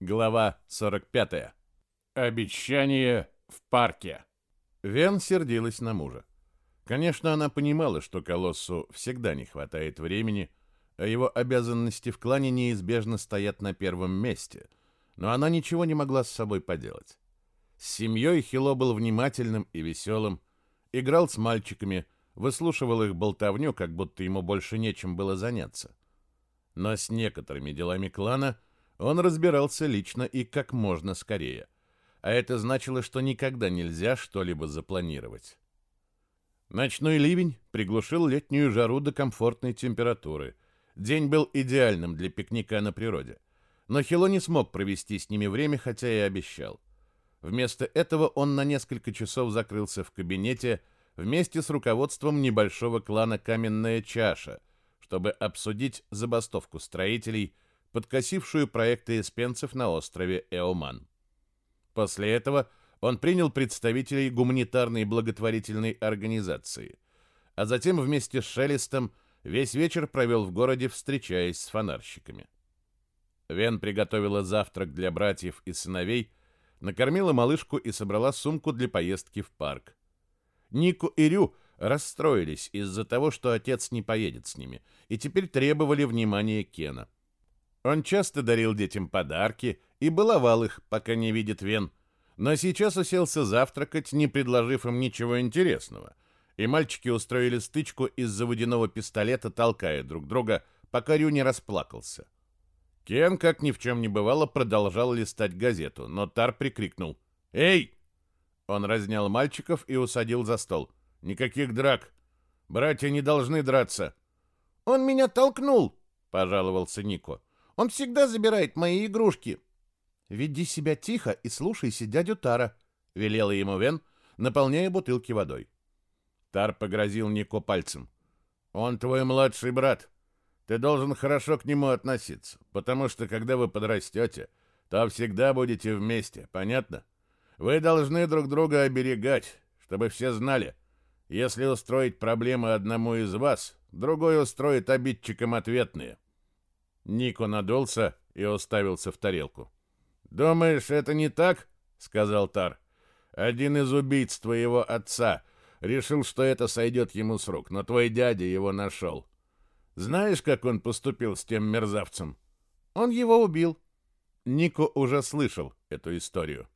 Глава 45. Обещание в парке. Вен сердилась на мужа. Конечно, она понимала, что Колоссу всегда не хватает времени, а его обязанности в клане неизбежно стоят на первом месте, но она ничего не могла с собой поделать. С семьей Хило был внимательным и веселым, играл с мальчиками, выслушивал их болтовню, как будто ему больше нечем было заняться. Но с некоторыми делами клана – он разбирался лично и как можно скорее. А это значило, что никогда нельзя что-либо запланировать. Ночной ливень приглушил летнюю жару до комфортной температуры. День был идеальным для пикника на природе. Но Хило не смог провести с ними время, хотя и обещал. Вместо этого он на несколько часов закрылся в кабинете вместе с руководством небольшого клана «Каменная чаша», чтобы обсудить забастовку строителей – подкосившую проекты эспенцев на острове Эоман. После этого он принял представителей гуманитарной благотворительной организации, а затем вместе с Шелестом весь вечер провел в городе, встречаясь с фонарщиками. Вен приготовила завтрак для братьев и сыновей, накормила малышку и собрала сумку для поездки в парк. Нику и Рю расстроились из-за того, что отец не поедет с ними, и теперь требовали внимания Кена. Он часто дарил детям подарки и баловал их, пока не видит Вен, но сейчас уселся завтракать, не предложив им ничего интересного, и мальчики устроили стычку из-за водяного пистолета, толкая друг друга, пока Рю не расплакался. Кен, как ни в чем не бывало, продолжал листать газету, но Тар прикрикнул «Эй!». Он разнял мальчиков и усадил за стол. «Никаких драк! Братья не должны драться!» «Он меня толкнул!» — пожаловался Нико. Он всегда забирает мои игрушки. Веди себя тихо и слушайся дядю Тара, велела ему Вен, наполняя бутылки водой. Тар погрозил Нико пальцем. Он твой младший брат. Ты должен хорошо к нему относиться, потому что когда вы подрастете, то всегда будете вместе, понятно? Вы должны друг друга оберегать, чтобы все знали. Если устроить проблемы одному из вас, другой устроит обидчикам ответные. Нико надулся и уставился в тарелку. «Думаешь, это не так?» — сказал Тар. «Один из убийц твоего отца решил, что это сойдет ему с рук, но твой дядя его нашел. Знаешь, как он поступил с тем мерзавцем?» «Он его убил». Нико уже слышал эту историю.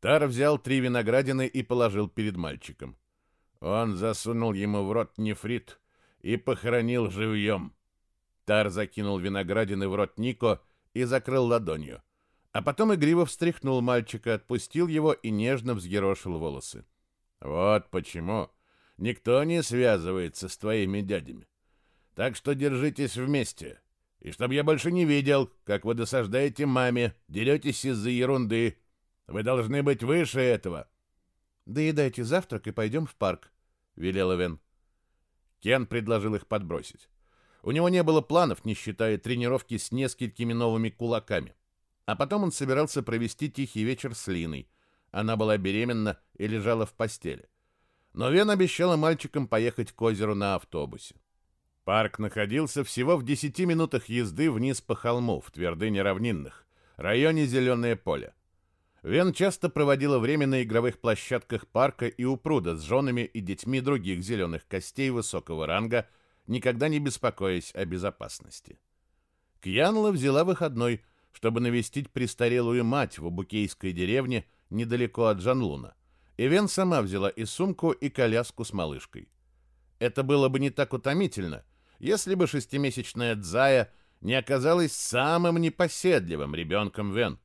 Тар взял три виноградины и положил перед мальчиком. Он засунул ему в рот нефрит и похоронил живьем. Тар закинул виноградины в рот Нико и закрыл ладонью. А потом игриво встряхнул мальчика, отпустил его и нежно взъерошил волосы. «Вот почему никто не связывается с твоими дядями. Так что держитесь вместе. И чтоб я больше не видел, как вы досаждаете маме, деретесь из-за ерунды. Вы должны быть выше этого». «Доедайте завтрак и пойдем в парк», — велела Вен. Кен предложил их подбросить. У него не было планов, не считая тренировки с несколькими новыми кулаками. А потом он собирался провести тихий вечер с Линой. Она была беременна и лежала в постели. Но Вен обещала мальчикам поехать к озеру на автобусе. Парк находился всего в 10 минутах езды вниз по холму, в твердыне равнинных, районе Зеленое поле. Вен часто проводила время на игровых площадках парка и у пруда с женами и детьми других зеленых костей высокого ранга – никогда не беспокоясь о безопасности. Кьянла взяла выходной, чтобы навестить престарелую мать в Абукейской деревне недалеко от Жанлуна. Ивен сама взяла и сумку, и коляску с малышкой. Это было бы не так утомительно, если бы шестимесячная Дзая не оказалась самым непоседливым ребенком Вен.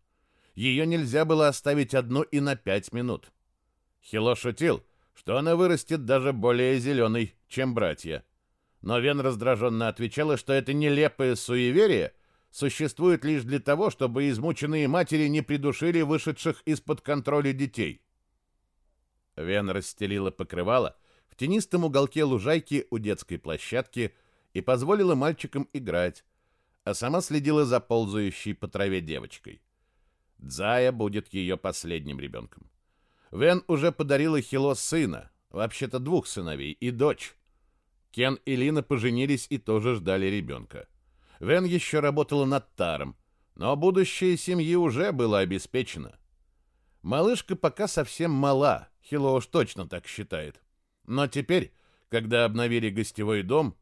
Ее нельзя было оставить одну и на пять минут. Хило шутил, что она вырастет даже более зеленой, чем братья. Но Вен раздраженно отвечала, что это нелепое суеверие существует лишь для того, чтобы измученные матери не придушили вышедших из-под контроля детей. Вен расстелила покрывало в тенистом уголке лужайки у детской площадки и позволила мальчикам играть, а сама следила за ползающей по траве девочкой. Дзая будет ее последним ребенком. Вен уже подарила Хило сына, вообще-то двух сыновей, и дочь. Кен и Лина поженились и тоже ждали ребенка. Вен еще работала над Таром, Но будущее семьи уже было обеспечено. Малышка пока совсем мала, Хило уж точно так считает. Но теперь, когда обновили гостевой дом,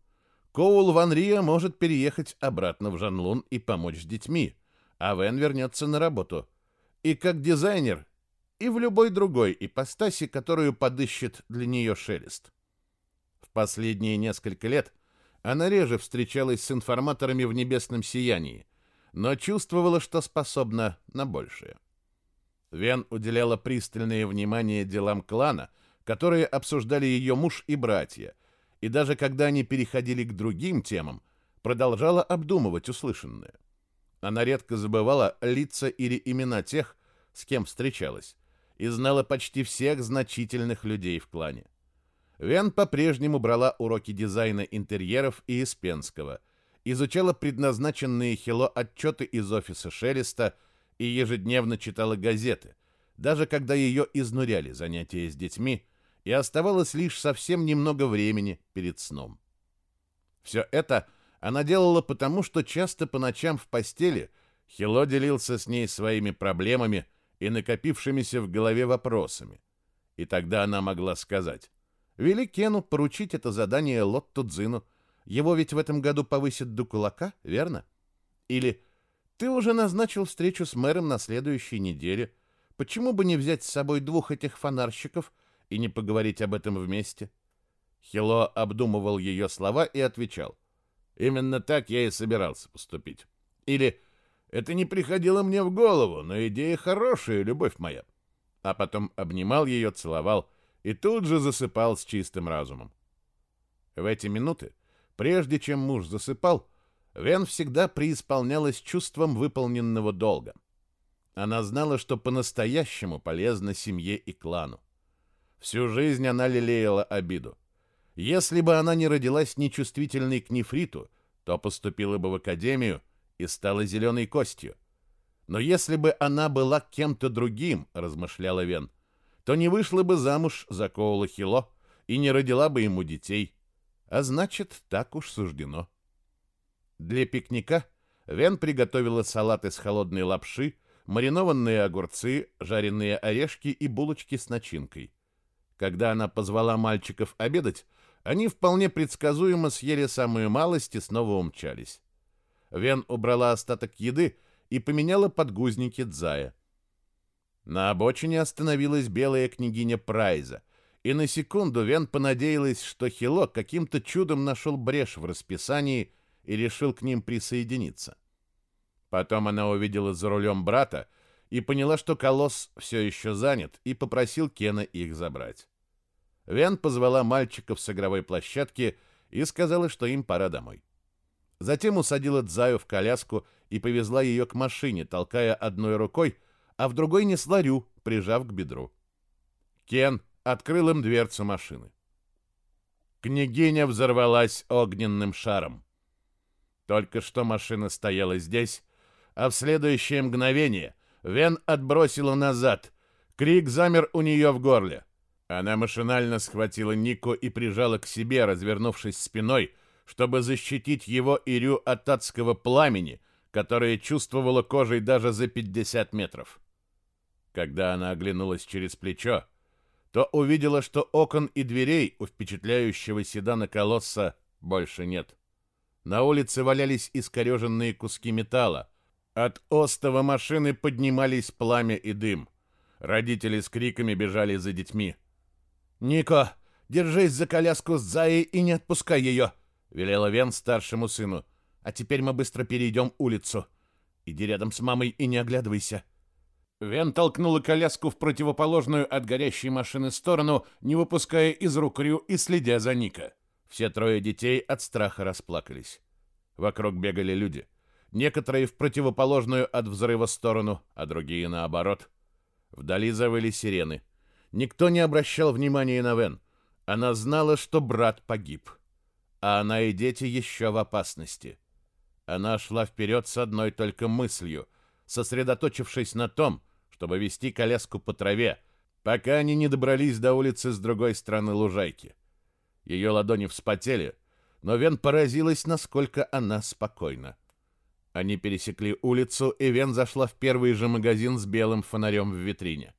Коул Ван Рия может переехать обратно в Жанлун и помочь с детьми, а Вен вернется на работу. И как дизайнер, и в любой другой ипостаси, которую подыщет для нее Шелест. Последние несколько лет она реже встречалась с информаторами в небесном сиянии, но чувствовала, что способна на большее. Вен уделяла пристальное внимание делам клана, которые обсуждали ее муж и братья, и даже когда они переходили к другим темам, продолжала обдумывать услышанное. Она редко забывала лица или имена тех, с кем встречалась, и знала почти всех значительных людей в клане. Вен по-прежнему брала уроки дизайна интерьеров и Испенского, изучала предназначенные Хило отчеты из офиса Шелеста и ежедневно читала газеты, даже когда ее изнуряли занятия с детьми, и оставалось лишь совсем немного времени перед сном. Все это она делала потому, что часто по ночам в постели Хило делился с ней своими проблемами и накопившимися в голове вопросами. И тогда она могла сказать Вели Кену поручить это задание Лотту Дзину. Его ведь в этом году повысят до кулака, верно? Или ты уже назначил встречу с мэром на следующей неделе. Почему бы не взять с собой двух этих фонарщиков и не поговорить об этом вместе? Хило обдумывал ее слова и отвечал. Именно так я и собирался поступить. Или это не приходило мне в голову, но идея хорошая, любовь моя. А потом обнимал ее, целовал и тут же засыпал с чистым разумом. В эти минуты, прежде чем муж засыпал, Вен всегда преисполнялась чувством выполненного долга. Она знала, что по-настоящему полезно семье и клану. Всю жизнь она лелеяла обиду. Если бы она не родилась нечувствительной к нефриту, то поступила бы в академию и стала зеленой костью. Но если бы она была кем-то другим, размышляла Вен, — то не вышла бы замуж за Коула Хило и не родила бы ему детей. А значит, так уж суждено. Для пикника Вен приготовила салат из холодной лапши, маринованные огурцы, жареные орешки и булочки с начинкой. Когда она позвала мальчиков обедать, они вполне предсказуемо съели самую малость и снова умчались. Вен убрала остаток еды и поменяла подгузники Дзая. На обочине остановилась белая княгиня Прайза, и на секунду Вен понадеялась, что Хило каким-то чудом нашел брешь в расписании и решил к ним присоединиться. Потом она увидела за рулем брата и поняла, что колосс все еще занят, и попросил Кена их забрать. Вен позвала мальчиков с игровой площадки и сказала, что им пора домой. Затем усадила Дзаю в коляску и повезла ее к машине, толкая одной рукой, а в другой несла Рю, прижав к бедру. Кен открыл им дверцу машины. Княгиня взорвалась огненным шаром. Только что машина стояла здесь, а в следующее мгновение Вен отбросила назад. Крик замер у нее в горле. Она машинально схватила Нико и прижала к себе, развернувшись спиной, чтобы защитить его и Рю от адского пламени, которое чувствовала кожей даже за 50 метров. Когда она оглянулась через плечо, то увидела, что окон и дверей у впечатляющего седана колосса больше нет. На улице валялись искореженные куски металла. От остова машины поднимались пламя и дым. Родители с криками бежали за детьми. «Нико, держись за коляску с Заей и не отпускай ее!» — велела Вен старшему сыну. «А теперь мы быстро перейдем улицу. Иди рядом с мамой и не оглядывайся. Вен толкнула коляску в противоположную от горящей машины сторону, не выпуская из рук Рю и следя за Ника. Все трое детей от страха расплакались. Вокруг бегали люди. Некоторые в противоположную от взрыва сторону, а другие наоборот. Вдали завыли сирены. Никто не обращал внимания на Вен. Она знала, что брат погиб. А она и дети еще в опасности. Она шла вперед с одной только мыслью, сосредоточившись на том, чтобы вести коляску по траве, пока они не добрались до улицы с другой стороны лужайки. Ее ладони вспотели, но Вен поразилась, насколько она спокойна. Они пересекли улицу, и Вен зашла в первый же магазин с белым фонарем в витрине.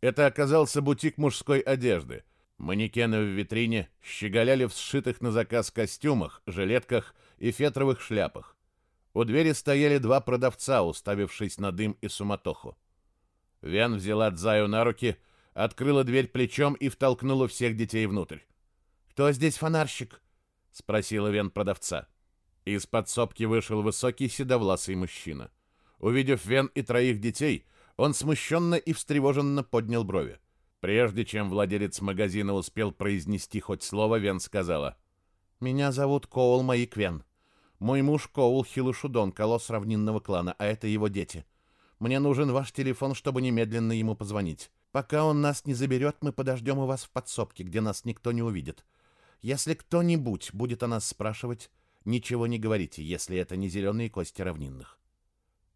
Это оказался бутик мужской одежды. Манекены в витрине щеголяли в сшитых на заказ костюмах, жилетках и фетровых шляпах. У двери стояли два продавца, уставившись на дым и суматоху. Вен взяла Дзаю на руки, открыла дверь плечом и втолкнула всех детей внутрь. «Кто здесь фонарщик?» — спросила Вен продавца. Из подсобки вышел высокий седовласый мужчина. Увидев Вен и троих детей, он смущенно и встревоженно поднял брови. Прежде чем владелец магазина успел произнести хоть слово, Вен сказала. «Меня зовут Коул Маик Вен. Мой муж Коул Хилушудон, колосс равнинного клана, а это его дети. Мне нужен ваш телефон, чтобы немедленно ему позвонить. Пока он нас не заберет, мы подождем у вас в подсобке, где нас никто не увидит. Если кто-нибудь будет о нас спрашивать, Ничего не говорите, если это не зеленые кости равнинных.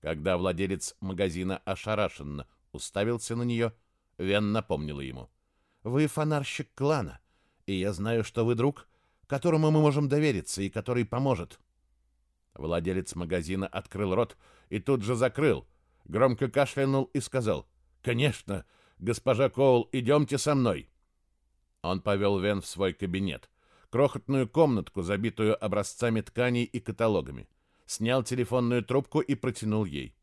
Когда владелец магазина ошарашенно уставился на нее, Вен напомнила ему. «Вы фонарщик клана, и я знаю, что вы друг, которому мы можем довериться и который поможет». Владелец магазина открыл рот и тут же закрыл, громко кашлянул и сказал «Конечно, госпожа Коул, идемте со мной». Он повел Вен в свой кабинет, крохотную комнатку, забитую образцами тканей и каталогами. Снял телефонную трубку и протянул ей.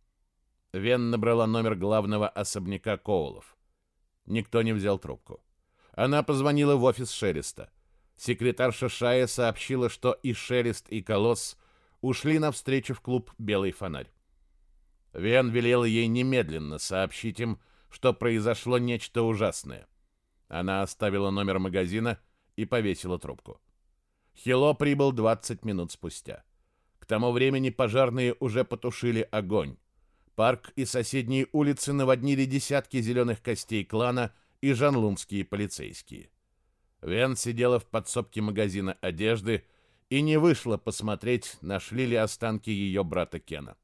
Вен набрала номер главного особняка Коулов. Никто не взял трубку. Она позвонила в офис Шелеста. Секретарша Шая сообщила, что и Шелест, и Колосс ушли навстречу в клуб «Белый фонарь». Вен велела ей немедленно сообщить им, что произошло нечто ужасное. Она оставила номер магазина и повесила трубку. Хило прибыл 20 минут спустя. К тому времени пожарные уже потушили огонь. Парк и соседние улицы наводнили десятки зеленых костей клана и жанлунские полицейские. Вен сидела в подсобке магазина одежды и не вышла посмотреть, нашли ли останки ее брата Кена.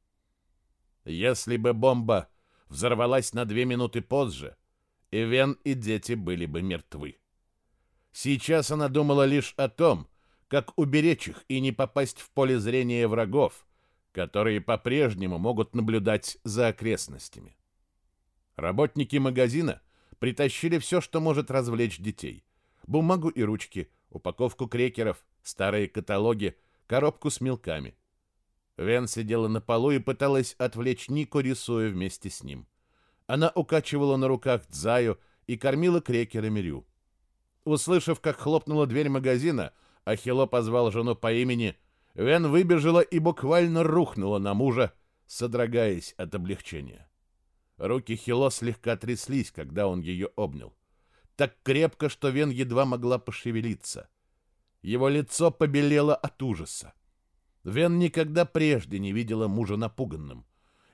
Если бы бомба взорвалась на две минуты позже, и Вен и дети были бы мертвы. Сейчас она думала лишь о том, как уберечь их и не попасть в поле зрения врагов, которые по-прежнему могут наблюдать за окрестностями. Работники магазина притащили все, что может развлечь детей. Бумагу и ручки, упаковку крекеров, старые каталоги, коробку с мелками. Вен сидела на полу и пыталась отвлечь Нико, рисуя вместе с ним. Она укачивала на руках Дзаю и кормила крекерами Рю. Услышав, как хлопнула дверь магазина, Ахило позвал жену по имени, Вен выбежала и буквально рухнула на мужа, содрогаясь от облегчения. Руки Хило слегка тряслись, когда он ее обнял. Так крепко, что Вен едва могла пошевелиться. Его лицо побелело от ужаса. Вен никогда прежде не видела мужа напуганным.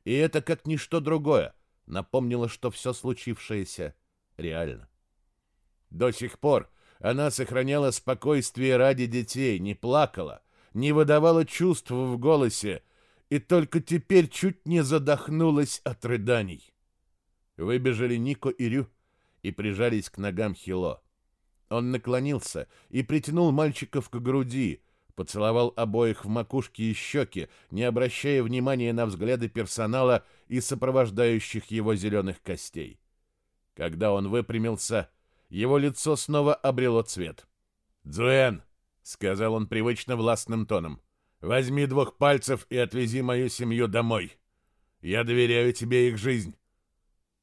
И это, как ничто другое, напомнило, что все случившееся реально. До сих пор она сохраняла спокойствие ради детей, не плакала, не выдавала чувств в голосе и только теперь чуть не задохнулась от рыданий. Выбежали Нико и Рю и прижались к ногам Хило. Он наклонился и притянул мальчиков к груди, поцеловал обоих в макушке и щеки, не обращая внимания на взгляды персонала и сопровождающих его зеленых костей. Когда он выпрямился, его лицо снова обрело цвет. «Дзуэн!» — сказал он привычно властным тоном. «Возьми двух пальцев и отвези мою семью домой. Я доверяю тебе их жизнь».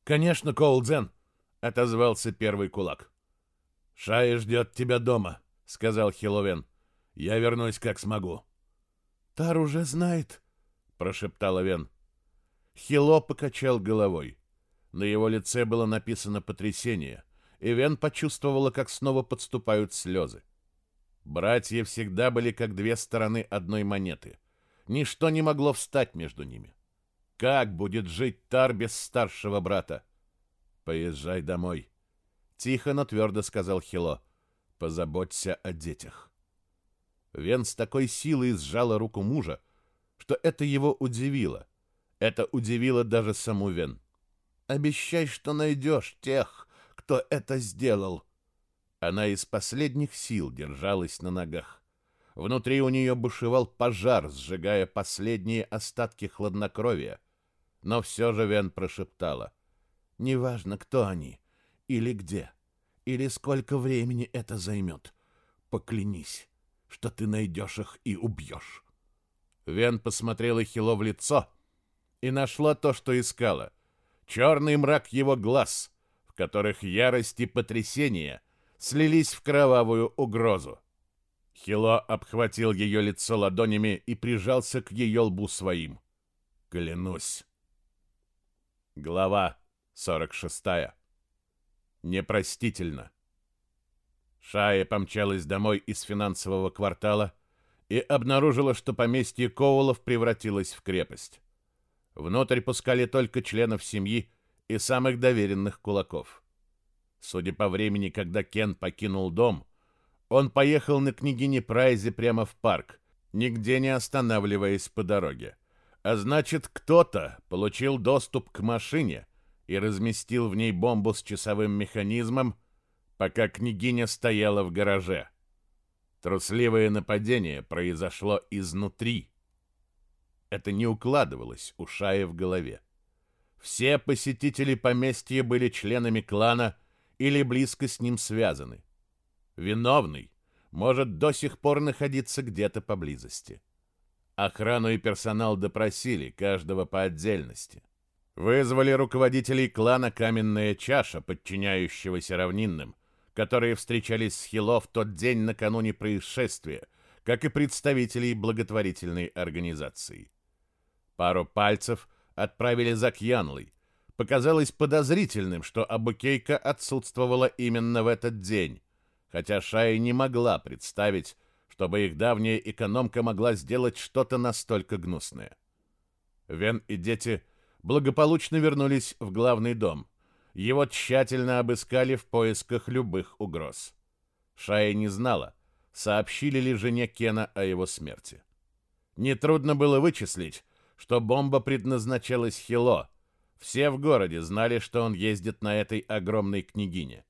«Конечно, Коулдзен!» — отозвался первый кулак. «Шая ждет тебя дома», — сказал Хиловен. «Я вернусь, как смогу». «Тар уже знает», — прошептала Вен. Хило покачал головой. На его лице было написано потрясение и Вен почувствовала, как снова подступают слезы. Братья всегда были как две стороны одной монеты. Ничто не могло встать между ними. Как будет жить Тар без старшего брата? Поезжай домой. Тихо, но твердо сказал Хило. Позаботься о детях. Вен с такой силой сжала руку мужа, что это его удивило. Это удивило даже саму Вен. «Обещай, что найдешь тех, кто это сделал. Она из последних сил держалась на ногах. Внутри у нее бушевал пожар, сжигая последние остатки хладнокровия. Но все же Вен прошептала. «Неважно, кто они, или где, или сколько времени это займет. Поклянись, что ты найдешь их и убьешь». Вен посмотрела Хило в лицо и нашла то, что искала. Черный мрак его глаз, в которых ярость и потрясение слились в кровавую угрозу. Хило обхватил ее лицо ладонями и прижался к ее лбу своим. Клянусь. Глава 46. Непростительно. Шая помчалась домой из финансового квартала и обнаружила, что поместье Коулов превратилось в крепость. Внутрь пускали только членов семьи и самых доверенных кулаков. Судя по времени, когда Кен покинул дом, он поехал на княгине Прайзе прямо в парк, нигде не останавливаясь по дороге. А значит, кто-то получил доступ к машине и разместил в ней бомбу с часовым механизмом, пока княгиня стояла в гараже. Трусливое нападение произошло изнутри. Это не укладывалось у Шаи в голове. Все посетители поместья были членами клана или близко с ним связаны. Виновный может до сих пор находиться где-то поблизости. Охрану и персонал допросили, каждого по отдельности. Вызвали руководителей клана «Каменная чаша», подчиняющегося равнинным, которые встречались с Хило в тот день накануне происшествия, как и представителей благотворительной организации. Пару пальцев отправили за Кьянлой. Показалось подозрительным, что Абукейка отсутствовала именно в этот день, хотя Шая не могла представить, чтобы их давняя экономка могла сделать что-то настолько гнусное. Вен и дети благополучно вернулись в главный дом — его тщательно обыскали в поисках любых угроз. Шая не знала, сообщили ли жене Кена о его смерти. Нетрудно было вычислить, что бомба предназначалась Хило. Все в городе знали, что он ездит на этой огромной княгине.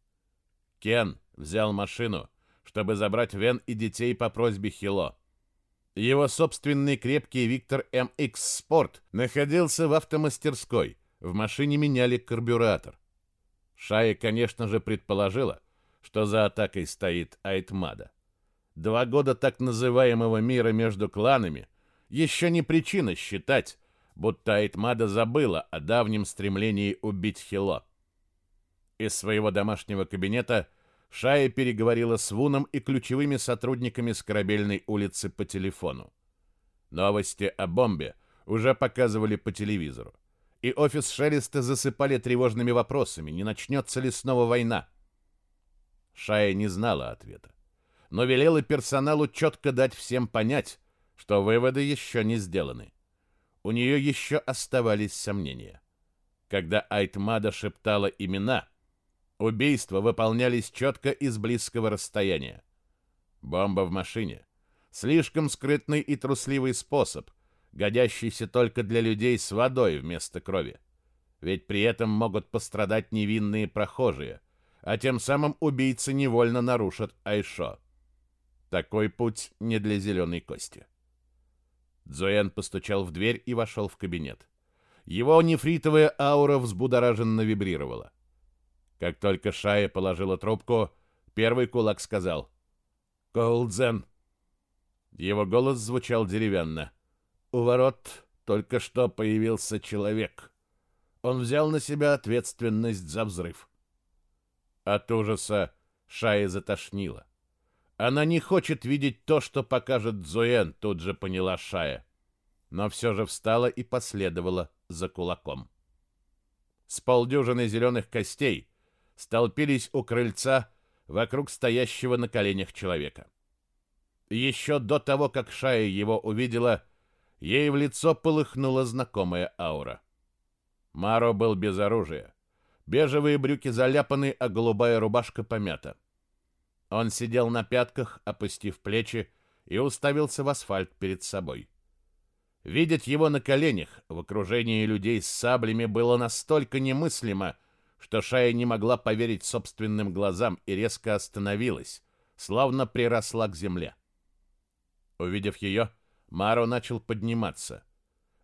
Кен взял машину, чтобы забрать Вен и детей по просьбе Хило. Его собственный крепкий Виктор MX Sport находился в автомастерской. В машине меняли карбюратор. Шая, конечно же, предположила, что за атакой стоит Айтмада. Два года так называемого мира между кланами еще не причина считать, будто Айтмада забыла о давнем стремлении убить Хило. Из своего домашнего кабинета Шая переговорила с Вуном и ключевыми сотрудниками с корабельной улицы по телефону. Новости о бомбе уже показывали по телевизору и офис Шелеста засыпали тревожными вопросами, не начнется ли снова война. Шая не знала ответа, но велела персоналу четко дать всем понять, что выводы еще не сделаны. У нее еще оставались сомнения. Когда Айтмада шептала имена, убийства выполнялись четко из близкого расстояния. Бомба в машине. Слишком скрытный и трусливый способ, годящийся только для людей с водой вместо крови. Ведь при этом могут пострадать невинные прохожие, а тем самым убийцы невольно нарушат Айшо. Такой путь не для зеленой кости. Дзуэн постучал в дверь и вошел в кабинет. Его нефритовая аура взбудораженно вибрировала. Как только Шая положила трубку, первый кулак сказал «Коулдзен». Его голос звучал деревянно. У ворот только что появился человек. Он взял на себя ответственность за взрыв. От ужаса Шая затошнила. Она не хочет видеть то, что покажет Зуэн, тут же поняла Шая. Но все же встала и последовала за кулаком. С полдюжины зеленых костей столпились у крыльца вокруг стоящего на коленях человека. Еще до того, как Шая его увидела, ей в лицо полыхнула знакомая аура. Маро был без оружия. Бежевые брюки заляпаны, а голубая рубашка помята. Он сидел на пятках, опустив плечи, и уставился в асфальт перед собой. Видеть его на коленях в окружении людей с саблями было настолько немыслимо, что Шая не могла поверить собственным глазам и резко остановилась, словно приросла к земле. Увидев ее, Маро начал подниматься.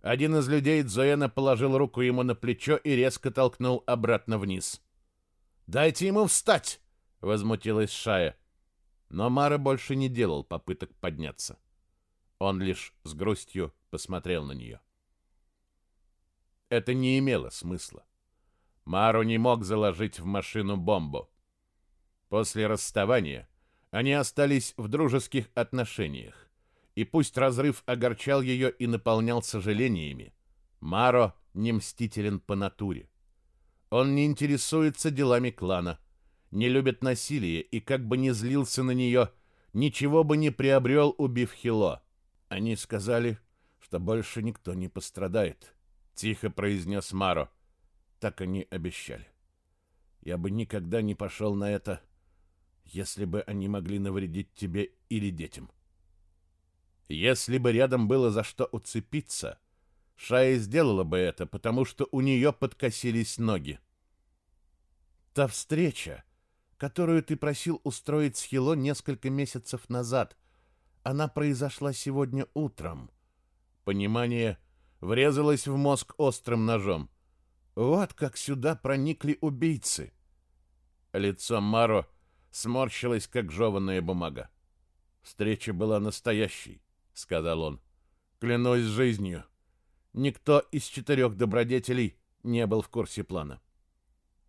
Один из людей Дзоэна положил руку ему на плечо и резко толкнул обратно вниз. «Дайте ему встать!» — возмутилась Шая. Но Мара больше не делал попыток подняться. Он лишь с грустью посмотрел на нее. Это не имело смысла. Мару не мог заложить в машину бомбу. После расставания они остались в дружеских отношениях. И пусть разрыв огорчал ее и наполнял сожалениями, Маро не мстителен по натуре. Он не интересуется делами клана, не любит насилие и как бы не злился на нее, ничего бы не приобрел, убив Хило. Они сказали, что больше никто не пострадает, тихо произнес Маро. Так они обещали. Я бы никогда не пошел на это, если бы они могли навредить тебе или детям. Если бы рядом было за что уцепиться, Шая сделала бы это, потому что у нее подкосились ноги. Та встреча, которую ты просил устроить с Хило несколько месяцев назад, она произошла сегодня утром. Понимание врезалось в мозг острым ножом. Вот как сюда проникли убийцы. Лицо Маро сморщилось, как жеванная бумага. Встреча была настоящей, сказал он. Клянусь жизнью. Никто из четырех добродетелей не был в курсе плана.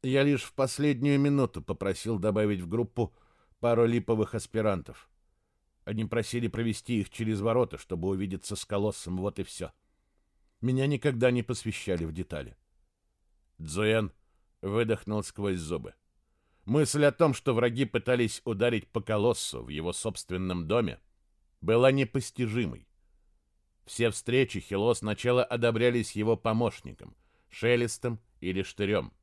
Я лишь в последнюю минуту попросил добавить в группу пару липовых аспирантов. Они просили провести их через ворота, чтобы увидеться с колоссом, вот и все. Меня никогда не посвящали в детали. Дзуэн выдохнул сквозь зубы. Мысль о том, что враги пытались ударить по колоссу в его собственном доме, была непостижимой. Все встречи Хило сначала одобрялись его помощником, Шелестом или Штырем.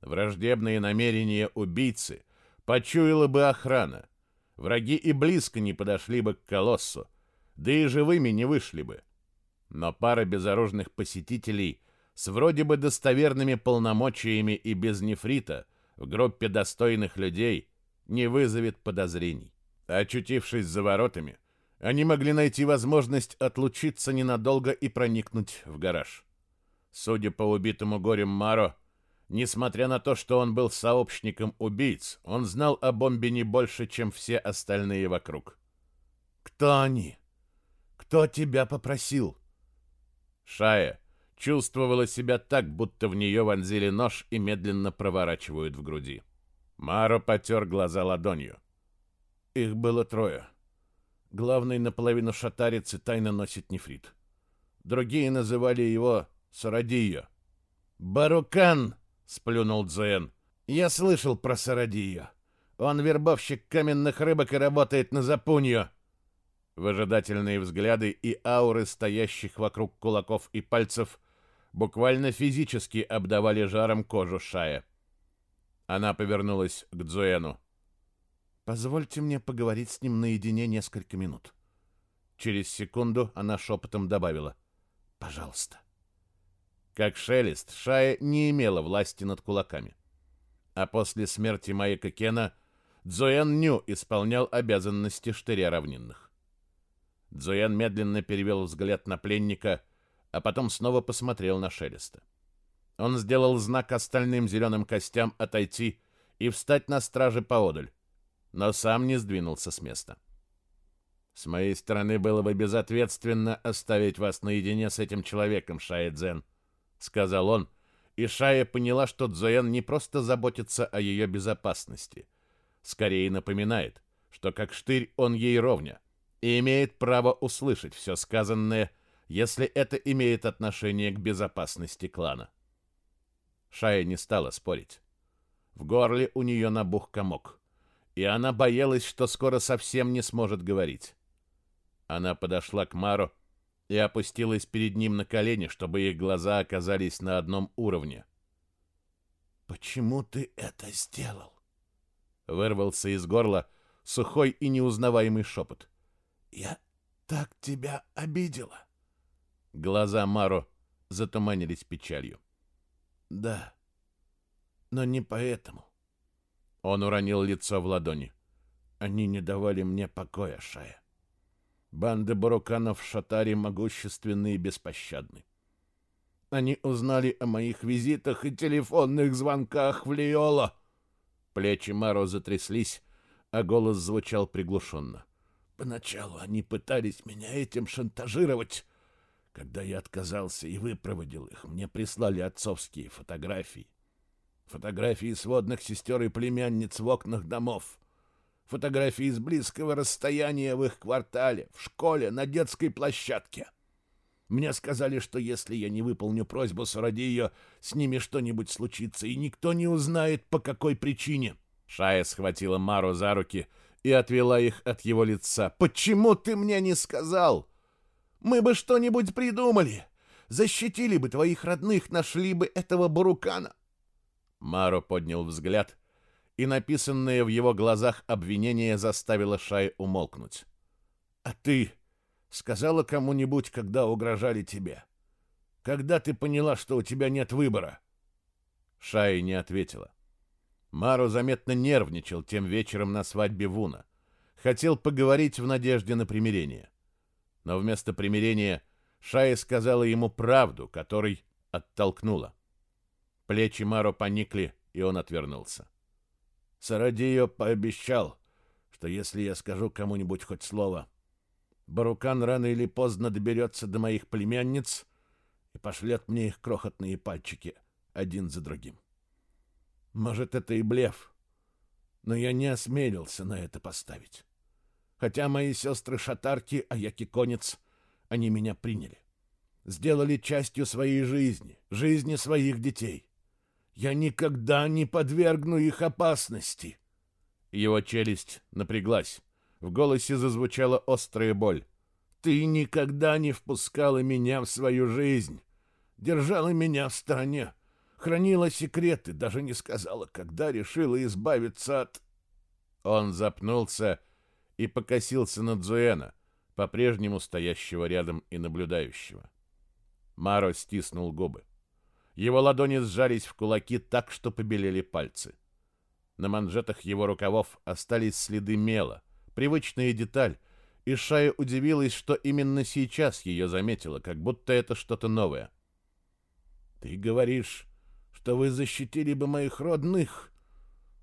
Враждебные намерения убийцы почуяла бы охрана. Враги и близко не подошли бы к колоссу, да и живыми не вышли бы. Но пара безоружных посетителей с вроде бы достоверными полномочиями и без нефрита в группе достойных людей не вызовет подозрений. Очутившись за воротами, они могли найти возможность отлучиться ненадолго и проникнуть в гараж. Судя по убитому горем Маро, Несмотря на то, что он был сообщником убийц, он знал о бомбе не больше, чем все остальные вокруг. «Кто они? Кто тебя попросил?» Шая чувствовала себя так, будто в нее вонзили нож и медленно проворачивают в груди. Маро потер глаза ладонью. Их было трое. Главный наполовину шатарец и тайно носит нефрит. Другие называли его Сарадио. «Барукан!» сплюнул Дзен. Я слышал про Сарадию. Он вербовщик каменных рыбок и работает на Запунью. Выжидательные взгляды и ауры стоящих вокруг кулаков и пальцев буквально физически обдавали жаром кожу Шая. Она повернулась к Дзуэну. «Позвольте мне поговорить с ним наедине несколько минут». Через секунду она шепотом добавила. «Пожалуйста». Как шелест, Шая не имела власти над кулаками. А после смерти Маека Кена Дзуэн Ню исполнял обязанности штыря равнинных. Дзуэн медленно перевел взгляд на пленника, а потом снова посмотрел на Шелеста. Он сделал знак остальным зеленым костям отойти и встать на страже поодаль, но сам не сдвинулся с места. «С моей стороны было бы безответственно оставить вас наедине с этим человеком, Шаэдзен», сказал он, и Шая поняла, что Цзоян не просто заботится о ее безопасности, скорее напоминает, что как штырь он ей ровня и имеет право услышать все сказанное, если это имеет отношение к безопасности клана. Шая не стала спорить. В горле у нее набух комок, и она боялась, что скоро совсем не сможет говорить. Она подошла к Мару и опустилась перед ним на колени, чтобы их глаза оказались на одном уровне. «Почему ты это сделал?» Вырвался из горла сухой и неузнаваемый шепот. «Я так тебя обидела!» Глаза Мару затуманились печалью. «Да, но не поэтому». Он уронил лицо в ладони. «Они не давали мне покоя, Шая. Банды баруканов в Шатаре могущественны и беспощадны. Они узнали о моих визитах и телефонных звонках в Лиола. Плечи Маро затряслись, а голос звучал приглушенно. Поначалу они пытались меня этим шантажировать. Когда я отказался и выпроводил их, мне прислали отцовские фотографии. Фотографии сводных сестер и племянниц в окнах домов. Фотографии с близкого расстояния в их квартале, в школе, на детской площадке. Мне сказали, что если я не выполню просьбу Сарадия, с ними что-нибудь случится, и никто не узнает, по какой причине. Шая схватила Мару за руки и отвела их от его лица. «Почему ты мне не сказал? Мы бы что-нибудь придумали. Защитили бы твоих родных, нашли бы этого Барукана». Маро поднял взгляд, и написанное в его глазах обвинение заставило Шай умолкнуть. «А ты сказала кому-нибудь, когда угрожали тебе? Когда ты поняла, что у тебя нет выбора?» Шай не ответила. Маро заметно нервничал тем вечером на свадьбе Вуна. Хотел поговорить в надежде на примирение. Но вместо примирения Шая сказала ему правду, которой оттолкнула. Плечи Маро поникли, и он отвернулся. Сарадио пообещал, что если я скажу кому-нибудь хоть слово, Барукан рано или поздно доберется до моих племянниц и пошлет мне их крохотные пальчики один за другим. Может, это и блеф, но я не осмелился на это поставить. Хотя мои сестры шатарки, а я киконец, они меня приняли. Сделали частью своей жизни, жизни своих детей. Я никогда не подвергну их опасности. Его челюсть напряглась. В голосе зазвучала острая боль. Ты никогда не впускала меня в свою жизнь, держала меня в стороне, хранила секреты, даже не сказала, когда решила избавиться от... Он запнулся и покосился на Дзуэна, по-прежнему стоящего рядом и наблюдающего. Маро стиснул губы. Его ладони сжались в кулаки так, что побелели пальцы. На манжетах его рукавов остались следы мела, привычная деталь, и Шая удивилась, что именно сейчас ее заметила, как будто это что-то новое. «Ты говоришь, что вы защитили бы моих родных.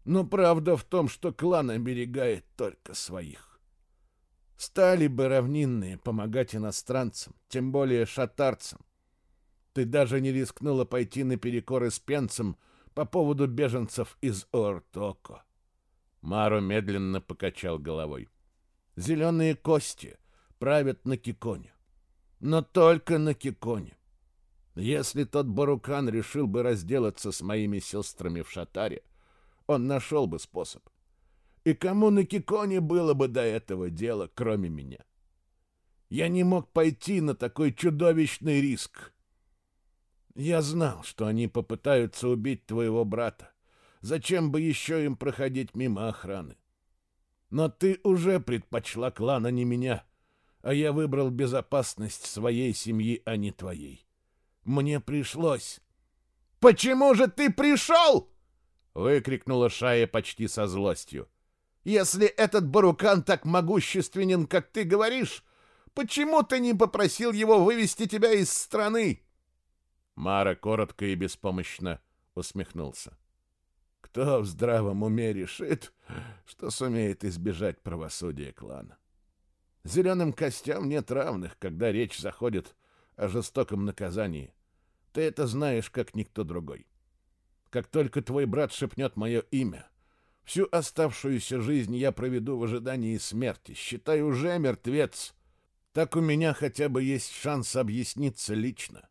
Но правда в том, что клан оберегает только своих. Стали бы равнинные помогать иностранцам, тем более шатарцам. Ты даже не рискнула пойти наперекор испенцам по поводу беженцев из Ортоко. Маро медленно покачал головой. Зеленые кости правят на Киконе. Но только на Киконе. Если тот Барукан решил бы разделаться с моими сестрами в Шатаре, он нашел бы способ. И кому на Киконе было бы до этого дела, кроме меня? Я не мог пойти на такой чудовищный риск. Я знал, что они попытаются убить твоего брата. Зачем бы еще им проходить мимо охраны? Но ты уже предпочла клан, а не меня, а я выбрал безопасность своей семьи, а не твоей. Мне пришлось. «Почему же ты пришел?» — выкрикнула Шая почти со злостью. «Если этот Барукан так могущественен, как ты говоришь, почему ты не попросил его вывести тебя из страны?» Мара коротко и беспомощно усмехнулся. «Кто в здравом уме решит, что сумеет избежать правосудия клана? Зеленым костям нет равных, когда речь заходит о жестоком наказании. Ты это знаешь, как никто другой. Как только твой брат шепнет мое имя, всю оставшуюся жизнь я проведу в ожидании смерти. Считай, уже мертвец. Так у меня хотя бы есть шанс объясниться лично.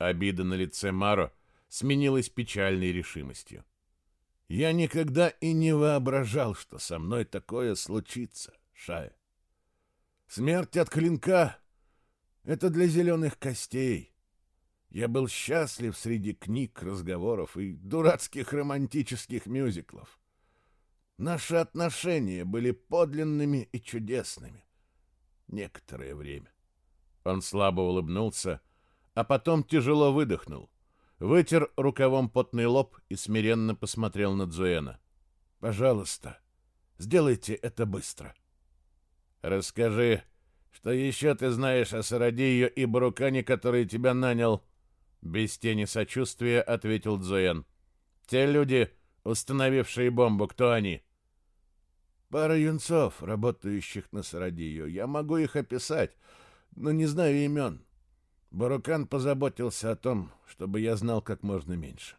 Обида на лице Маро сменилась печальной решимостью. Я никогда и не воображал, что со мной такое случится, Шая. Смерть от клинка — это для зеленых костей. Я был счастлив среди книг, разговоров и дурацких романтических мюзиклов. Наши отношения были подлинными и чудесными. Некоторое время. Он слабо улыбнулся, а потом тяжело выдохнул. Вытер рукавом потный лоб и смиренно посмотрел на Дзуэна. «Пожалуйста, сделайте это быстро». «Расскажи, Что еще ты знаешь о Сарадию и Барукане, который тебя нанял? Без тени сочувствия ответил Дзоен. Те люди, установившие бомбу, кто они? Пара юнцов, работающих на Сарадию. Я могу их описать, но не знаю имен. Барукан позаботился о том, чтобы я знал как можно меньше.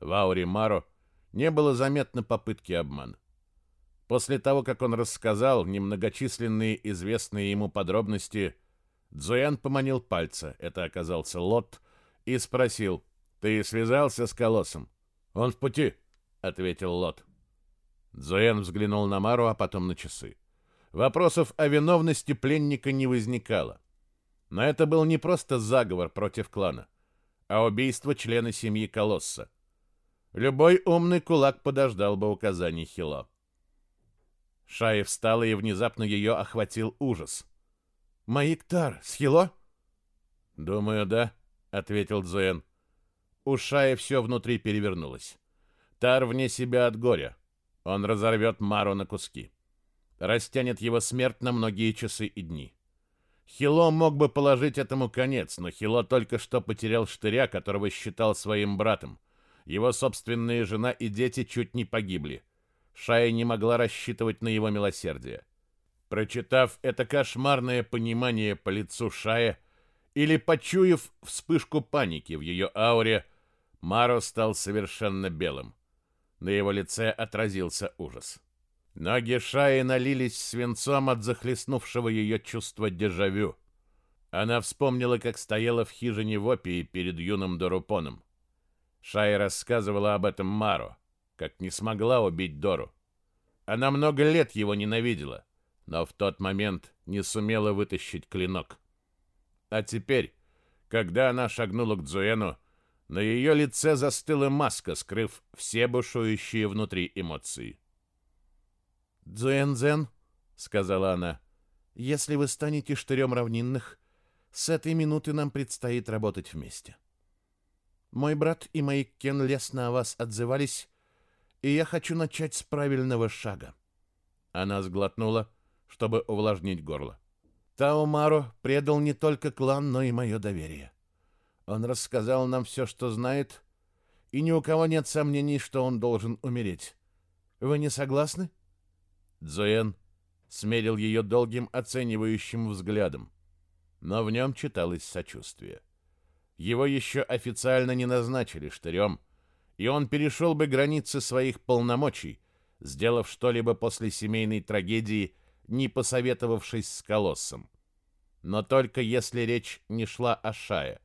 В ауре Маро не было заметно попытки обмана. После того, как он рассказал немногочисленные известные ему подробности, Дзуян поманил пальца, это оказался Лот, и спросил, «Ты связался с Колоссом?» «Он в пути», — ответил Лот. Дзуян взглянул на Мару, а потом на часы. Вопросов о виновности пленника не возникало. Но это был не просто заговор против клана, а убийство члена семьи Колосса. Любой умный кулак подождал бы указаний Хило. Шая встала, и внезапно ее охватил ужас. «Маиктар, с Хило?» «Думаю, да», — ответил Дзуэн. У Шая все внутри перевернулось. Тар вне себя от горя. Он разорвет Мару на куски. Растянет его смерть на многие часы и дни. Хило мог бы положить этому конец, но Хило только что потерял штыря, которого считал своим братом. Его собственная жена и дети чуть не погибли. Шая не могла рассчитывать на его милосердие. Прочитав это кошмарное понимание по лицу Шая или почуяв вспышку паники в ее ауре, Маро стал совершенно белым. На его лице отразился ужас. Ноги Шаи налились свинцом от захлестнувшего ее чувства дежавю. Она вспомнила, как стояла в хижине в Опии перед юным Дорупоном. Шая рассказывала об этом Мару, как не смогла убить Дору. Она много лет его ненавидела, но в тот момент не сумела вытащить клинок. А теперь, когда она шагнула к Дзуэну, на ее лице застыла маска, скрыв все бушующие внутри эмоции. «Дзуэн-дзен», — сказала она, — «если вы станете штырем равнинных, с этой минуты нам предстоит работать вместе. Мой брат и мои Кен лестно о вас отзывались, и я хочу начать с правильного шага». Она сглотнула, чтобы увлажнить горло. Таумаро предал не только клан, но и мое доверие. Он рассказал нам все, что знает, и ни у кого нет сомнений, что он должен умереть. Вы не согласны?» Дзуэн смерил ее долгим оценивающим взглядом, но в нем читалось сочувствие. Его еще официально не назначили штырем, и он перешел бы границы своих полномочий, сделав что-либо после семейной трагедии, не посоветовавшись с Колоссом. Но только если речь не шла о Шае.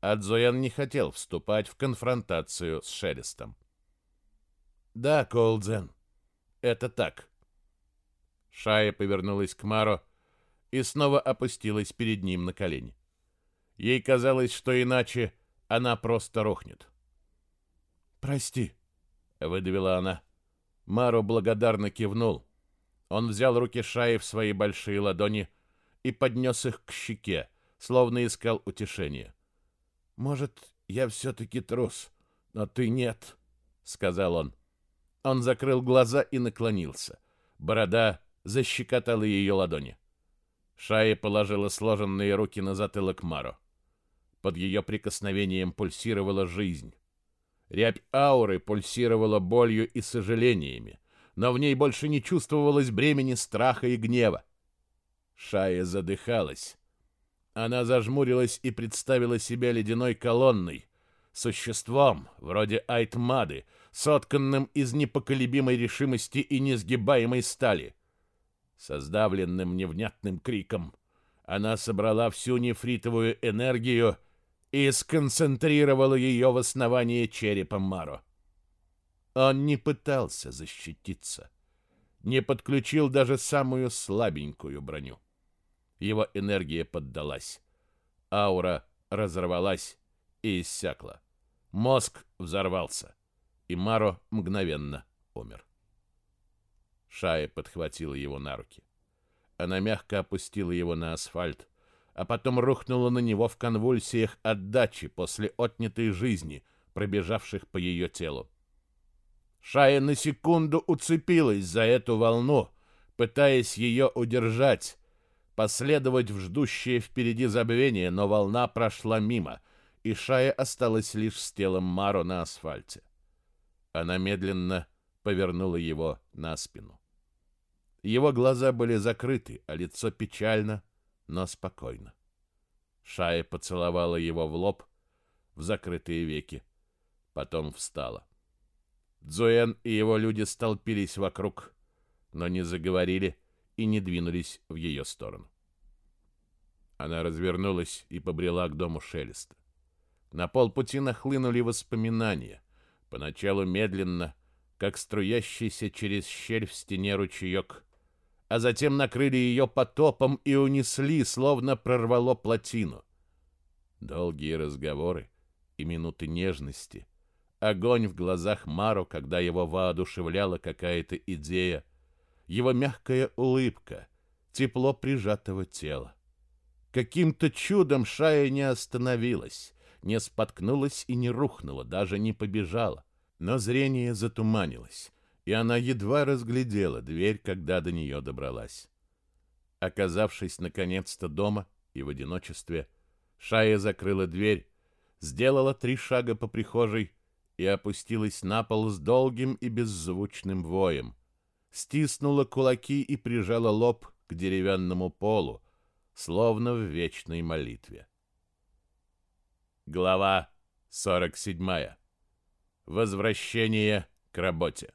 А Дзуэн не хотел вступать в конфронтацию с Шелестом. «Да, Коулдзен, это так», Шая повернулась к Маро и снова опустилась перед ним на колени. Ей казалось, что иначе она просто рухнет. «Прости», — выдавила она. Маро благодарно кивнул. Он взял руки Шаи в свои большие ладони и поднес их к щеке, словно искал утешения. «Может, я все-таки трус, но ты нет», — сказал он. Он закрыл глаза и наклонился. Борода защекотала ее ладони. Шая положила сложенные руки на затылок Маро. Под ее прикосновением пульсировала жизнь. Рябь ауры пульсировала болью и сожалениями, но в ней больше не чувствовалось бремени страха и гнева. Шая задыхалась. Она зажмурилась и представила себя ледяной колонной, существом, вроде Айтмады, сотканным из непоколебимой решимости и несгибаемой стали. Со сдавленным невнятным криком она собрала всю нефритовую энергию и сконцентрировала ее в основании черепа Маро. Он не пытался защититься, не подключил даже самую слабенькую броню. Его энергия поддалась. Аура разорвалась и иссякла. Мозг взорвался, и Маро мгновенно умер. Шая подхватила его на руки. Она мягко опустила его на асфальт, а потом рухнула на него в конвульсиях отдачи после отнятой жизни, пробежавших по ее телу. Шая на секунду уцепилась за эту волну, пытаясь ее удержать, последовать в ждущее впереди забвение, но волна прошла мимо, и Шая осталась лишь с телом Маро на асфальте. Она медленно повернула его на спину. Его глаза были закрыты, а лицо печально, но спокойно. Шая поцеловала его в лоб, в закрытые веки, потом встала. Дзуэн и его люди столпились вокруг, но не заговорили и не двинулись в ее сторону. Она развернулась и побрела к дому Шелеста. На полпути нахлынули воспоминания, поначалу медленно, как струящийся через щель в стене ручеек, а затем накрыли ее потопом и унесли, словно прорвало плотину. Долгие разговоры и минуты нежности, огонь в глазах Мару, когда его воодушевляла какая-то идея, его мягкая улыбка, тепло прижатого тела. Каким-то чудом Шая не остановилась, не споткнулась и не рухнула, даже не побежала, но зрение затуманилось, и она едва разглядела дверь, когда до нее добралась. Оказавшись наконец-то дома и в одиночестве, Шая закрыла дверь, сделала три шага по прихожей и опустилась на пол с долгим и беззвучным воем. Стиснула кулаки и прижала лоб к деревянному полу, словно в вечной молитве. Глава 47. Возвращение к работе.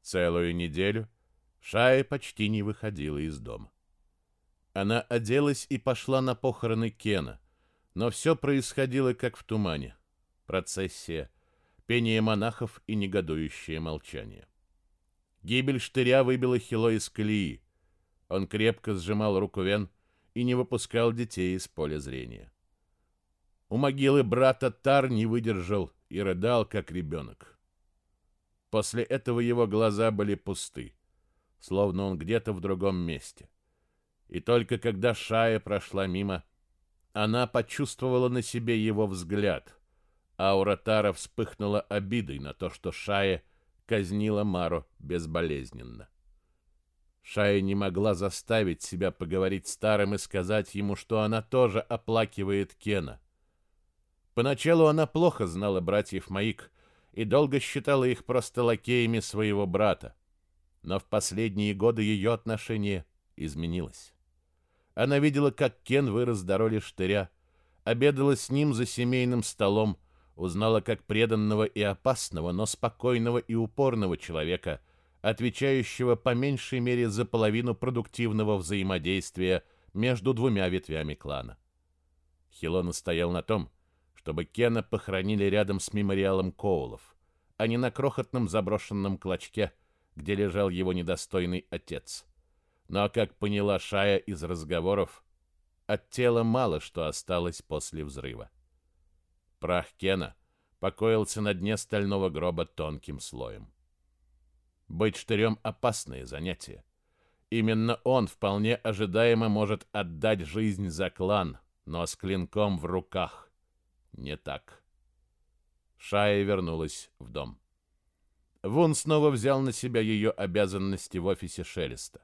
Целую неделю Шая почти не выходила из дома. Она оделась и пошла на похороны Кена, но все происходило как в тумане. Процессия, пение монахов и негодующее молчание. Гибель штыря выбила Хило из колеи. Он крепко сжимал руку Вен и не выпускал детей из поля зрения. У могилы брата Тар не выдержал и рыдал, как ребенок. После этого его глаза были пусты, словно он где-то в другом месте. И только когда Шая прошла мимо, она почувствовала на себе его взгляд. Аура Тара вспыхнула обидой на то, что Шая казнила Мару безболезненно. Шая не могла заставить себя поговорить с Таром и сказать ему, что она тоже оплакивает Кена. Поначалу она плохо знала братьев Маик и долго считала их просто лакеями своего брата. Но в последние годы ее отношение изменилось. Она видела, как Кен вырос до роли штыря, обедала с ним за семейным столом, узнала как преданного и опасного, но спокойного и упорного человека, отвечающего по меньшей мере за половину продуктивного взаимодействия между двумя ветвями клана. Хилона стоял на том, чтобы Кена похоронили рядом с мемориалом Коулов, а не на крохотном заброшенном клочке, где лежал его недостойный отец. Но, как поняла Шая из разговоров, от тела мало что осталось после взрыва. Прах Кена покоился на дне стального гроба тонким слоем. Быть штырем — опасное занятие. Именно он вполне ожидаемо может отдать жизнь за клан, но с клинком в руках. Не так. Шая вернулась в дом. Вун снова взял на себя ее обязанности в офисе Шелеста.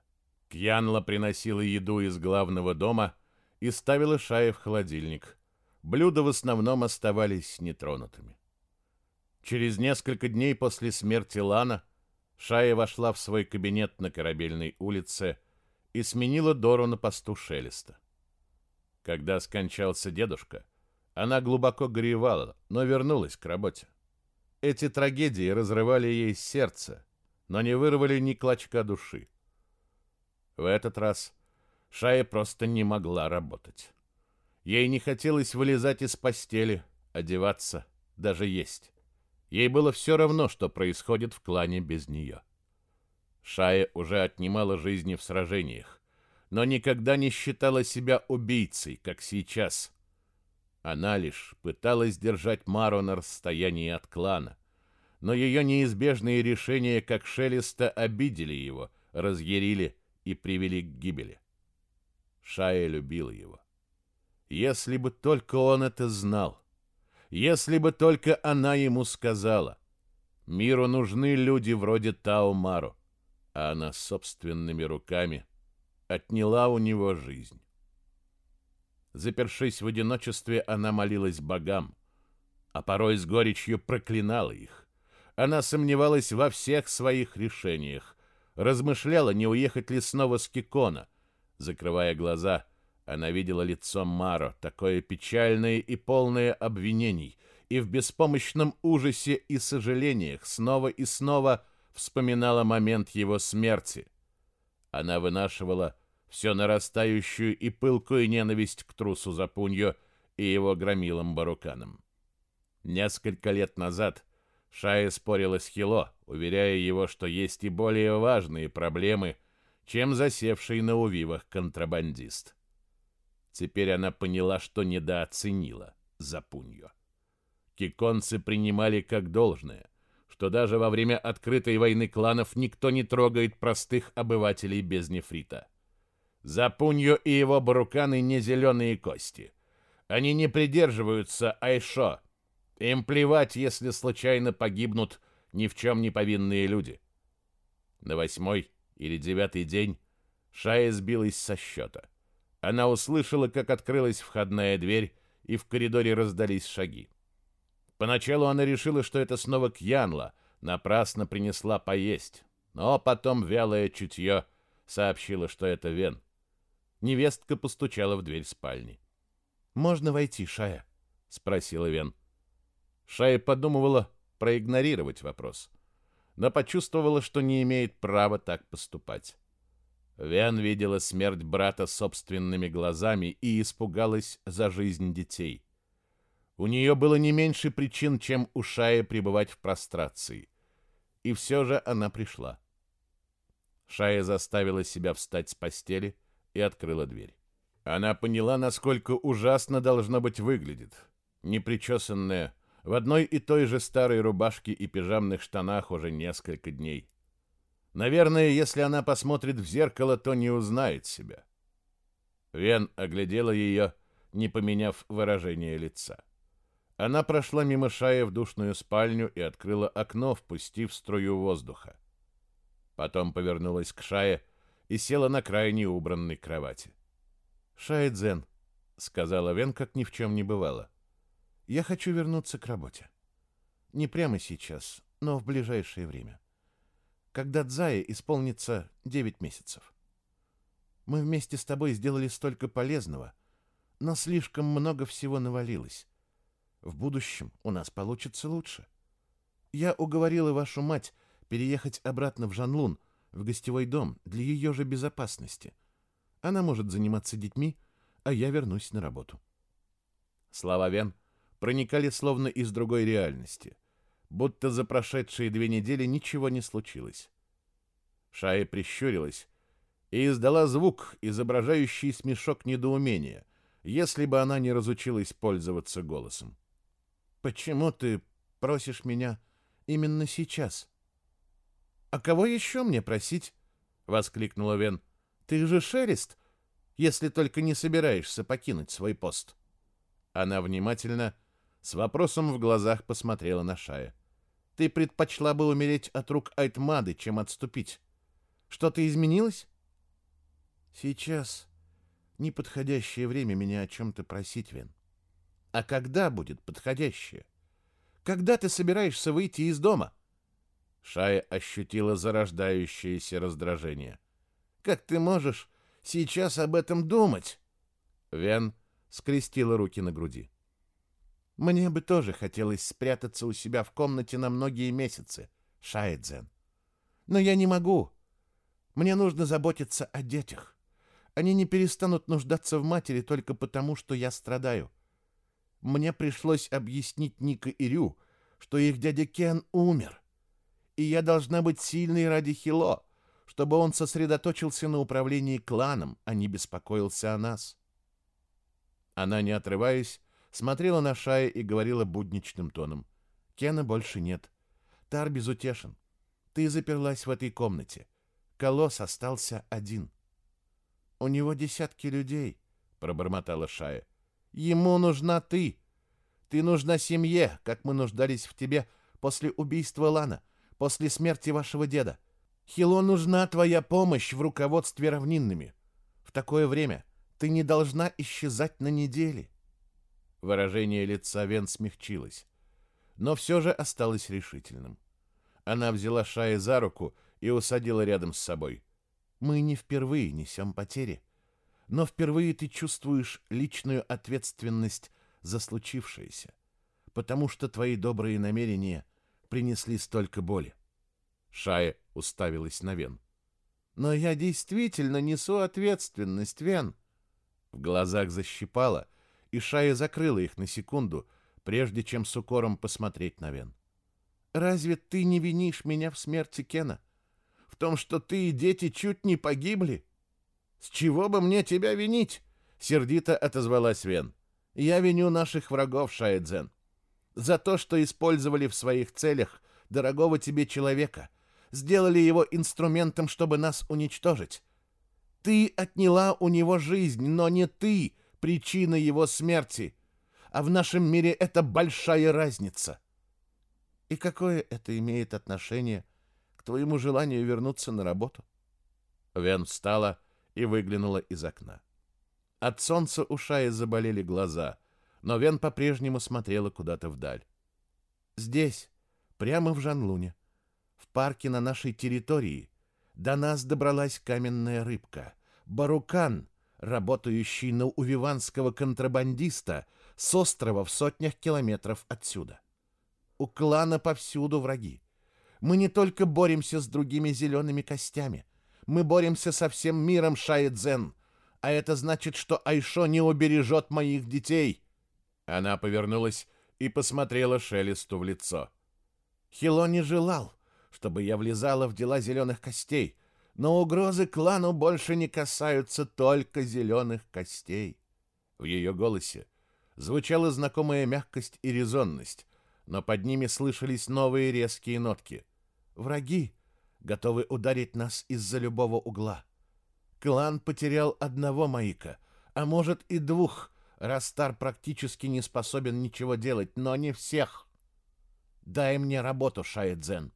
Кьянла приносила еду из главного дома и ставила Шая в холодильник. Блюда в основном оставались нетронутыми. Через несколько дней после смерти Лана Шая вошла в свой кабинет на Корабельной улице и сменила Дору на посту Шелеста. Когда скончался дедушка, она глубоко горевала, но вернулась к работе. Эти трагедии разрывали ей сердце, но не вырвали ни клочка души. В этот раз Шая просто не могла работать. Ей не хотелось вылезать из постели, одеваться, даже есть. Ей было все равно, что происходит в клане без нее. Шая уже отнимала жизни в сражениях, но никогда не считала себя убийцей, как сейчас, она лишь пыталась держать Мару на расстоянии от клана, но ее неизбежные решения, как шелеста, обидели его, разъярили и привели к гибели. Шая любила его. Если бы только он это знал, если бы только она ему сказала. Миру нужны люди вроде Тао Мару, а она собственными руками отняла у него жизнь. Запершись в одиночестве, она молилась богам, а порой с горечью проклинала их. Она сомневалась во всех своих решениях, размышляла, не уехать ли снова с Кикона. Закрывая глаза, она видела лицо Маро, такое печальное и полное обвинений, и в беспомощном ужасе и сожалениях снова и снова вспоминала момент его смерти. Она вынашивала все нарастающую и пылкую ненависть к трусу Запуньо и его громилам Баруканам. Несколько лет назад Шая спорила с Хило, уверяя его, что есть и более важные проблемы, чем засевший на увивах контрабандист. Теперь она поняла, что недооценила Запуньо. Киконцы принимали как должное, что даже во время открытой войны кланов никто не трогает простых обывателей без нефрита. Запуньо и его баруканы не зеленые кости. Они не придерживаются Айшо. Им плевать, если случайно погибнут ни в чем не повинные люди. На восьмой или девятый день Шая сбилась со счета. Она услышала, как открылась входная дверь, и в коридоре раздались шаги. Поначалу она решила, что это снова Кьянла, напрасно принесла поесть, но потом вялое чутье сообщило, что это Вен. Невестка постучала в дверь спальни. «Можно войти, Шая?» — спросила Вен. Шая подумывала проигнорировать вопрос, но почувствовала, что не имеет права так поступать. Вен видела смерть брата собственными глазами и испугалась за жизнь детей. У нее было не меньше причин, чем у Шая пребывать в прострации. И все же она пришла. Шая заставила себя встать с постели — и открыла дверь. Она поняла, насколько ужасно должно быть выглядит. Непричесанная, в одной и той же старой рубашке и пижамных штанах уже несколько дней. Наверное, если она посмотрит в зеркало, то не узнает себя. Вен оглядела ее, не поменяв выражение лица. Она прошла мимо Шая в душную спальню и открыла окно, впустив струю воздуха. Потом повернулась к Шае и села на крайне убранной кровати. «Шайдзен», — сказала Вен, как ни в чем не бывало, — «я хочу вернуться к работе. Не прямо сейчас, но в ближайшее время. Когда Дзае исполнится девять месяцев. Мы вместе с тобой сделали столько полезного, но слишком много всего навалилось. В будущем у нас получится лучше. Я уговорила вашу мать переехать обратно в Жанлун, в гостевой дом для ее же безопасности. Она может заниматься детьми, а я вернусь на работу. Слова Вен проникали словно из другой реальности, будто за прошедшие две недели ничего не случилось. Шая прищурилась и издала звук, изображающий смешок недоумения, если бы она не разучилась пользоваться голосом. «Почему ты просишь меня именно сейчас?» «А кого еще мне просить?» — воскликнула Вен. «Ты же шелест, если только не собираешься покинуть свой пост». Она внимательно, с вопросом в глазах посмотрела на Шая. «Ты предпочла бы умереть от рук Айтмады, чем отступить. Что-то изменилось?» «Сейчас неподходящее время меня о чем-то просить, Вен. А когда будет подходящее? Когда ты собираешься выйти из дома?» Шая ощутила зарождающееся раздражение. «Как ты можешь сейчас об этом думать?» Вен скрестила руки на груди. «Мне бы тоже хотелось спрятаться у себя в комнате на многие месяцы, Шаэдзен. Но я не могу. Мне нужно заботиться о детях. Они не перестанут нуждаться в матери только потому, что я страдаю. Мне пришлось объяснить Ника и Рю, что их дядя Кен умер и я должна быть сильной ради Хило, чтобы он сосредоточился на управлении кланом, а не беспокоился о нас. Она, не отрываясь, смотрела на Шая и говорила будничным тоном. «Кена больше нет. Тар безутешен. Ты заперлась в этой комнате. Колосс остался один». «У него десятки людей», — пробормотала Шая. «Ему нужна ты. Ты нужна семье, как мы нуждались в тебе после убийства Лана после смерти вашего деда. Хило нужна твоя помощь в руководстве равнинными. В такое время ты не должна исчезать на неделе. Выражение лица Вен смягчилось, но все же осталось решительным. Она взяла Шая за руку и усадила рядом с собой. Мы не впервые несем потери, но впервые ты чувствуешь личную ответственность за случившееся, потому что твои добрые намерения принесли столько боли. Шая уставилась на Вен. Но я действительно несу ответственность, Вен. В глазах защипала, и Шая закрыла их на секунду, прежде чем с укором посмотреть на Вен. Разве ты не винишь меня в смерти Кена? В том, что ты и дети чуть не погибли? С чего бы мне тебя винить? Сердито отозвалась Вен. Я виню наших врагов, Шаэдзен. За то, что использовали в своих целях дорогого тебе человека, сделали его инструментом, чтобы нас уничтожить. Ты отняла у него жизнь, но не ты причина его смерти. А в нашем мире это большая разница. И какое это имеет отношение к твоему желанию вернуться на работу? Вен встала и выглянула из окна. От солнца у Шаи заболели глаза, но Вен по-прежнему смотрела куда-то вдаль. Здесь, прямо в Жанлуне, в парке на нашей территории, до нас добралась каменная рыбка, барукан, работающий на увиванского контрабандиста с острова в сотнях километров отсюда. У клана повсюду враги. Мы не только боремся с другими зелеными костями, мы боремся со всем миром Шаэдзен, а это значит, что Айшо не убережет моих детей. Она повернулась и посмотрела Шелесту в лицо. Хило не желал, чтобы я влезала в дела зеленых костей, но угрозы клану больше не касаются только зеленых костей. В ее голосе звучала знакомая мягкость и резонность, но под ними слышались новые резкие нотки. Враги готовы ударить нас из-за любого угла. Клан потерял одного Маика, а может и двух, раз Стар практически не способен ничего делать, но не всех. Дай мне работу, Шаэдзен.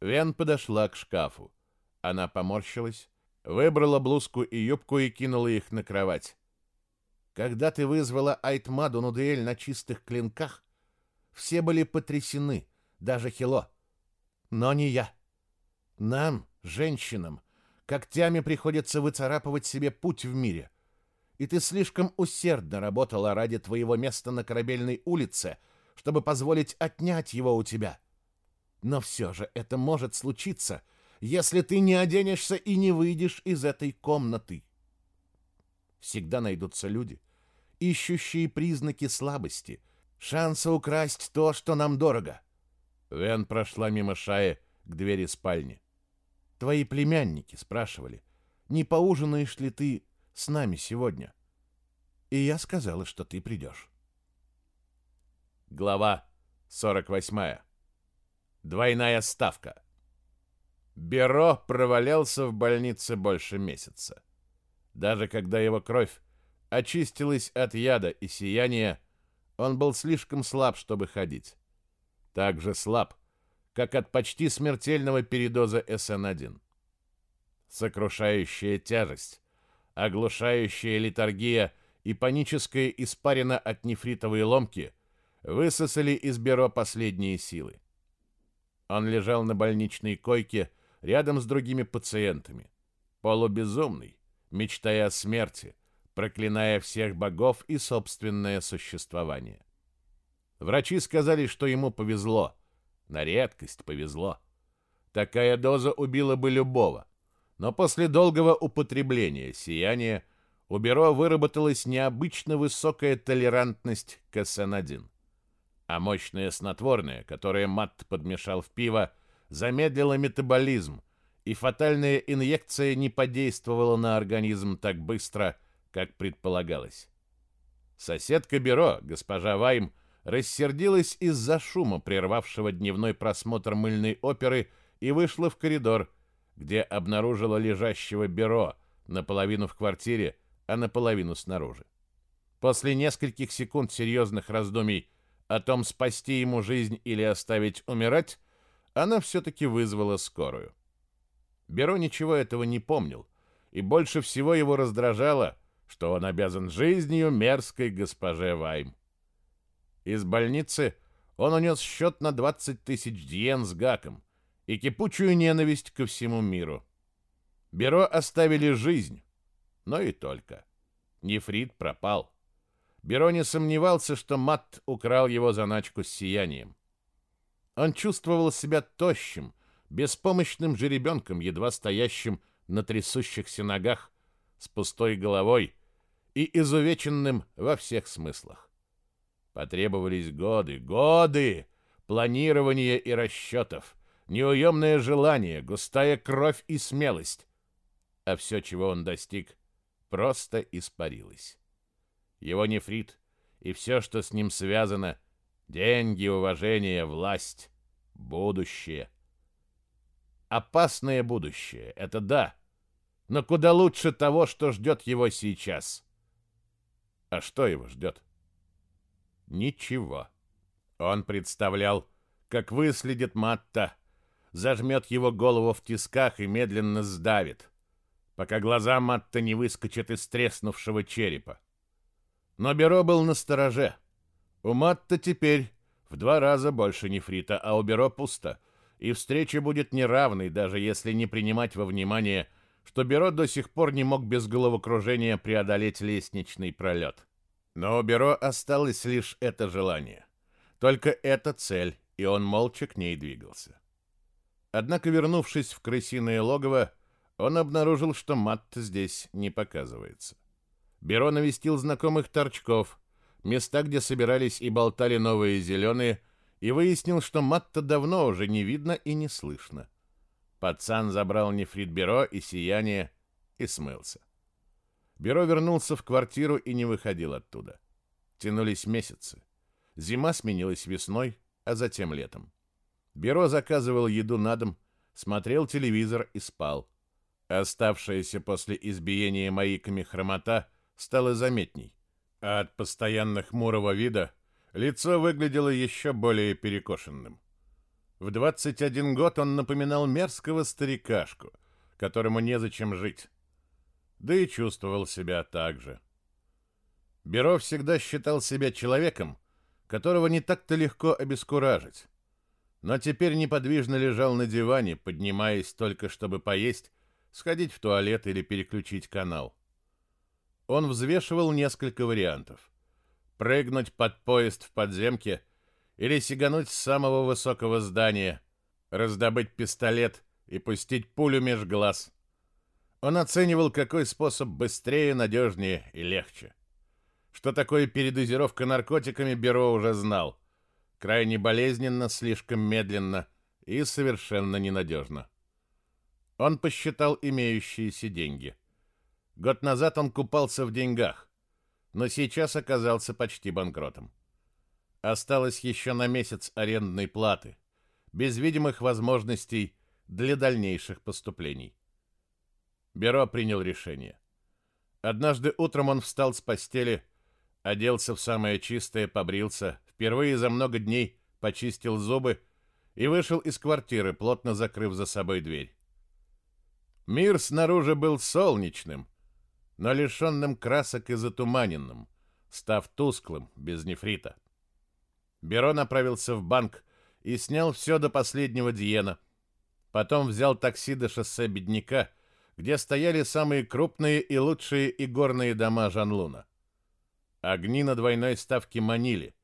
Вен подошла к шкафу. Она поморщилась, выбрала блузку и юбку и кинула их на кровать. Когда ты вызвала Айтмаду на дуэль на чистых клинках, все были потрясены, даже Хило. Но не я. Нам, женщинам, когтями приходится выцарапывать себе путь в мире. И ты слишком усердно работала ради твоего места на корабельной улице, чтобы позволить отнять его у тебя. — но все же это может случиться, если ты не оденешься и не выйдешь из этой комнаты. Всегда найдутся люди, ищущие признаки слабости, шанса украсть то, что нам дорого. Вен прошла мимо Шаи к двери спальни. Твои племянники спрашивали, не поужинаешь ли ты с нами сегодня? И я сказала, что ты придешь. Глава 48. Двойная ставка. Беро провалялся в больнице больше месяца. Даже когда его кровь очистилась от яда и сияния, он был слишком слаб, чтобы ходить. Так же слаб, как от почти смертельного передоза СН-1. Сокрушающая тяжесть, оглушающая литургия и паническая испарина от нефритовой ломки высосали из Беро последние силы. Он лежал на больничной койке рядом с другими пациентами, полубезумный, мечтая о смерти, проклиная всех богов и собственное существование. Врачи сказали, что ему повезло, на редкость повезло. Такая доза убила бы любого, но после долгого употребления сияния у Беро выработалась необычно высокая толерантность к СН-1 а мощное снотворное, которое Матт подмешал в пиво, замедлило метаболизм, и фатальная инъекция не подействовала на организм так быстро, как предполагалось. Соседка бюро, госпожа Вайм, рассердилась из-за шума, прервавшего дневной просмотр мыльной оперы, и вышла в коридор, где обнаружила лежащего бюро наполовину в квартире, а наполовину снаружи. После нескольких секунд серьезных раздумий о том, спасти ему жизнь или оставить умирать, она все-таки вызвала скорую. Беро ничего этого не помнил, и больше всего его раздражало, что он обязан жизнью мерзкой госпоже Вайм. Из больницы он унес счет на 20 тысяч диен с гаком и кипучую ненависть ко всему миру. Беро оставили жизнь, но и только. Нефрит пропал. Беро не сомневался, что Мат украл его заначку с сиянием. Он чувствовал себя тощим, беспомощным жеребенком, едва стоящим на трясущихся ногах, с пустой головой и изувеченным во всех смыслах. Потребовались годы, годы планирования и расчетов, неуемное желание, густая кровь и смелость. А все, чего он достиг, просто испарилось. Его нефрит и все, что с ним связано, деньги, уважение, власть, будущее. Опасное будущее, это да, но куда лучше того, что ждет его сейчас. А что его ждет? Ничего. Он представлял, как выследит Матта, зажмет его голову в тисках и медленно сдавит, пока глаза Матта не выскочат из треснувшего черепа. Но Беро был на стороже. У Матта теперь в два раза больше нефрита, а у Беро пусто, и встреча будет неравной, даже если не принимать во внимание, что Беро до сих пор не мог без головокружения преодолеть лестничный пролет. Но у Беро осталось лишь это желание. Только эта цель, и он молча к ней двигался. Однако, вернувшись в крысиное логово, он обнаружил, что Матт здесь не показывается. Беро навестил знакомых торчков, места, где собирались и болтали новые зеленые, и выяснил, что Матта давно уже не видно и не слышно. Пацан забрал нефрит Беро и сияние и смылся. Бюро вернулся в квартиру и не выходил оттуда. Тянулись месяцы. Зима сменилась весной, а затем летом. Бюро заказывал еду на дом, смотрел телевизор и спал. Оставшаяся после избиения маиками хромота стала заметней, а от постоянно хмурого вида лицо выглядело еще более перекошенным. В 21 год он напоминал мерзкого старикашку, которому незачем жить да и чувствовал себя так же. Беро всегда считал себя человеком, которого не так-то легко обескуражить. Но теперь неподвижно лежал на диване, поднимаясь только чтобы поесть, сходить в туалет или переключить канал. Он взвешивал несколько вариантов. Прыгнуть под поезд в подземке или сигануть с самого высокого здания, раздобыть пистолет и пустить пулю меж глаз – он оценивал, какой способ быстрее, надежнее и легче. Что такое передозировка наркотиками, Беро уже знал. Крайне болезненно, слишком медленно и совершенно ненадежно. Он посчитал имеющиеся деньги. Год назад он купался в деньгах, но сейчас оказался почти банкротом. Осталось еще на месяц арендной платы, без видимых возможностей для дальнейших поступлений. Беро принял решение. Однажды утром он встал с постели, оделся в самое чистое, побрился, впервые за много дней почистил зубы и вышел из квартиры, плотно закрыв за собой дверь. Мир снаружи был солнечным, но лишенным красок и затуманенным, став тусклым, без нефрита. Беро направился в банк и снял все до последнего диена. Потом взял такси до шоссе Бедняка — где стояли самые крупные и лучшие игорные дома Жанлуна. Огни на двойной ставке манили,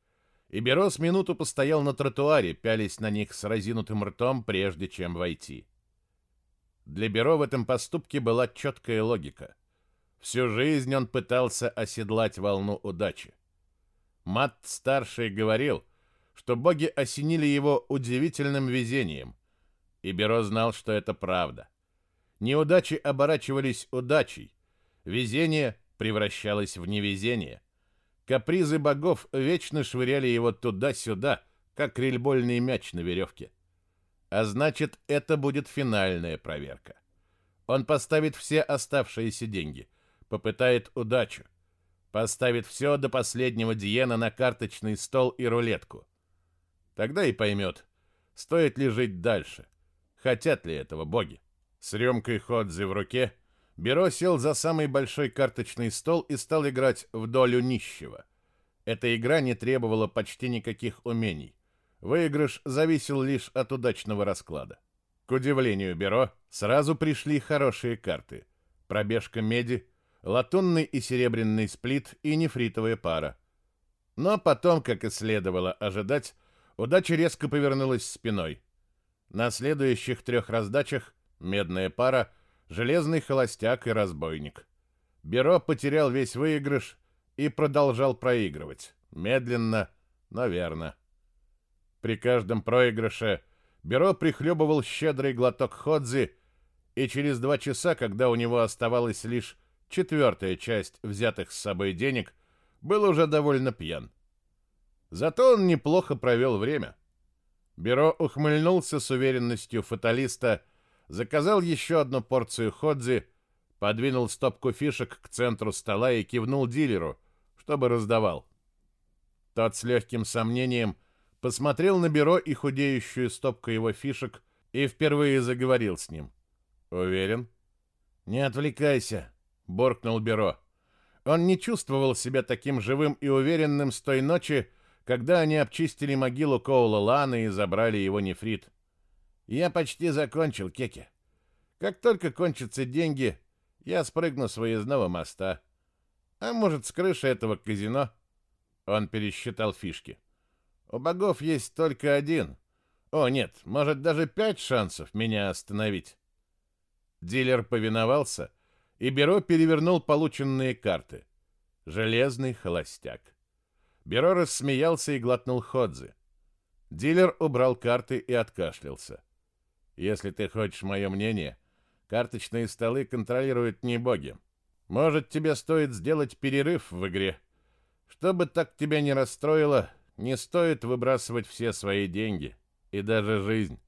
и Берос минуту постоял на тротуаре, пялись на них с разинутым ртом, прежде чем войти. Для Беро в этом поступке была четкая логика. Всю жизнь он пытался оседлать волну удачи. Мат-старший говорил, что боги осенили его удивительным везением, и Беро знал, что это правда. Неудачи оборачивались удачей, везение превращалось в невезение. Капризы богов вечно швыряли его туда-сюда, как рельбольный мяч на веревке. А значит, это будет финальная проверка. Он поставит все оставшиеся деньги, попытает удачу, поставит все до последнего диена на карточный стол и рулетку. Тогда и поймет, стоит ли жить дальше, хотят ли этого боги. С рюмкой Ходзи в руке Беро сел за самый большой карточный стол и стал играть в долю нищего. Эта игра не требовала почти никаких умений. Выигрыш зависел лишь от удачного расклада. К удивлению Беро, сразу пришли хорошие карты. Пробежка меди, латунный и серебряный сплит и нефритовая пара. Но потом, как и следовало ожидать, удача резко повернулась спиной. На следующих трех раздачах медная пара, железный холостяк и разбойник. Беро потерял весь выигрыш и продолжал проигрывать. Медленно, но верно. При каждом проигрыше Беро прихлебывал щедрый глоток ходзи, и через два часа, когда у него оставалась лишь четвертая часть взятых с собой денег, был уже довольно пьян. Зато он неплохо провел время. Беро ухмыльнулся с уверенностью фаталиста, заказал еще одну порцию ходзи, подвинул стопку фишек к центру стола и кивнул дилеру, чтобы раздавал. Тот с легким сомнением посмотрел на Беро и худеющую стопку его фишек и впервые заговорил с ним. «Уверен?» «Не отвлекайся», — буркнул Беро. Он не чувствовал себя таким живым и уверенным с той ночи, когда они обчистили могилу Коула Лана и забрали его нефрит. «Я почти закончил, Кеке. Как только кончатся деньги, я спрыгну с выездного моста. А может, с крыши этого казино?» Он пересчитал фишки. «У богов есть только один. О, нет, может, даже пять шансов меня остановить». Дилер повиновался, и Беро перевернул полученные карты. Железный холостяк. Беро рассмеялся и глотнул Ходзи. Дилер убрал карты и откашлялся. «Если ты хочешь мое мнение, карточные столы контролируют не боги. Может, тебе стоит сделать перерыв в игре. Чтобы так тебя не расстроило, не стоит выбрасывать все свои деньги и даже жизнь».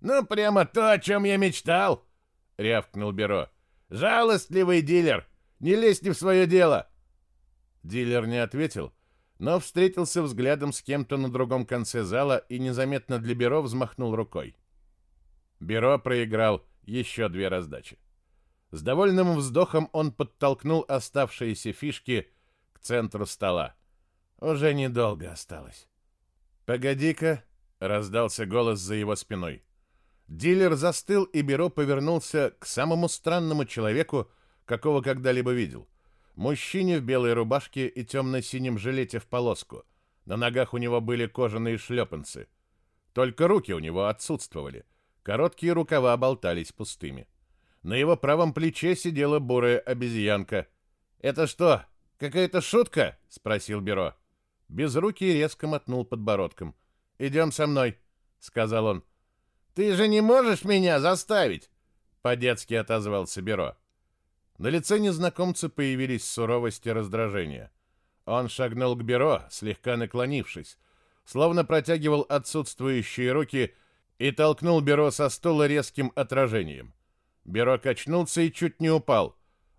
«Ну, прямо то, о чем я мечтал!» — рявкнул Беро. «Жалостливый дилер! Не лезь не в свое дело!» Дилер не ответил, но встретился взглядом с кем-то на другом конце зала и незаметно для Беро взмахнул рукой. Беро проиграл еще две раздачи. С довольным вздохом он подтолкнул оставшиеся фишки к центру стола. Уже недолго осталось. «Погоди-ка!» — раздался голос за его спиной. Дилер застыл, и Беро повернулся к самому странному человеку, какого когда-либо видел. Мужчине в белой рубашке и темно-синем жилете в полоску. На ногах у него были кожаные шлепанцы. Только руки у него отсутствовали. Короткие рукава болтались пустыми. На его правом плече сидела бурая обезьянка. «Это что, какая-то шутка?» — спросил Беро. Безрукий резко мотнул подбородком. «Идем со мной», — сказал он. «Ты же не можешь меня заставить!» По-детски отозвался Беро. На лице незнакомца появились суровость и раздражение. Он шагнул к Беро, слегка наклонившись, словно протягивал отсутствующие руки и толкнул Беро со стула резким отражением. Беро качнулся и чуть не упал.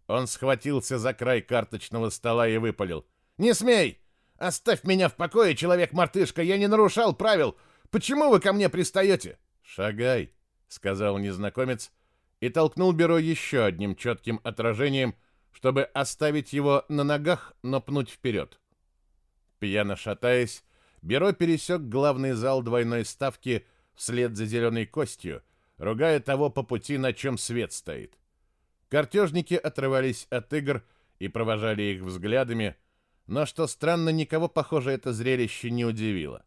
Он схватился за край карточного стола и выпалил. «Не смей! Оставь меня в покое, человек-мартышка! Я не нарушал правил! Почему вы ко мне пристаете?» «Шагай», — сказал незнакомец, и толкнул Беро еще одним четким отражением, чтобы оставить его на ногах, но пнуть вперед. Пьяно шатаясь, Беро пересек главный зал двойной ставки вслед за зеленой костью, ругая того по пути, на чем свет стоит. Картежники отрывались от игр и провожали их взглядами, но, что странно, никого, похоже, это зрелище не удивило.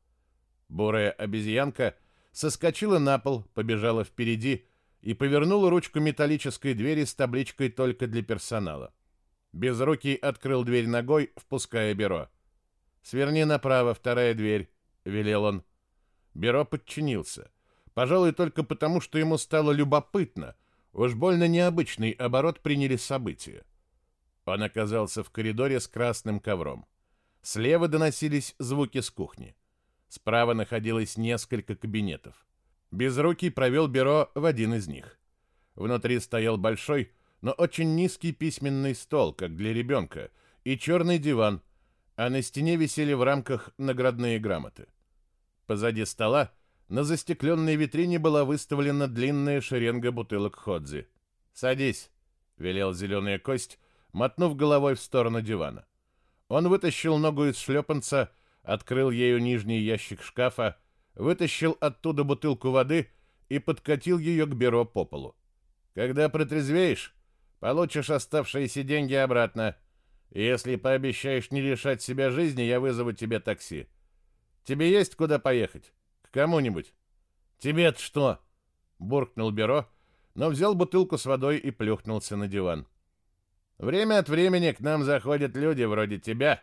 Бурая обезьянка — соскочила на пол, побежала впереди и повернула ручку металлической двери с табличкой «Только для персонала». Безрукий открыл дверь ногой, впуская Бюро. «Сверни направо, вторая дверь», — велел он. Бюро подчинился. Пожалуй, только потому, что ему стало любопытно. Уж больно необычный оборот приняли события. Он оказался в коридоре с красным ковром. Слева доносились звуки с кухни. Справа находилось несколько кабинетов. Безрукий провел бюро в один из них. Внутри стоял большой, но очень низкий письменный стол, как для ребенка, и черный диван, а на стене висели в рамках наградные грамоты. Позади стола на застекленной витрине была выставлена длинная шеренга бутылок Ходзи. «Садись», — велел зеленая кость, мотнув головой в сторону дивана. Он вытащил ногу из шлепанца, открыл ею нижний ящик шкафа, вытащил оттуда бутылку воды и подкатил ее к бюро по полу. «Когда протрезвеешь, получишь оставшиеся деньги обратно. Если пообещаешь не лишать себя жизни, я вызову тебе такси. Тебе есть куда поехать? К кому-нибудь?» «Тебе-то что?» — буркнул бюро, но взял бутылку с водой и плюхнулся на диван. «Время от времени к нам заходят люди вроде тебя,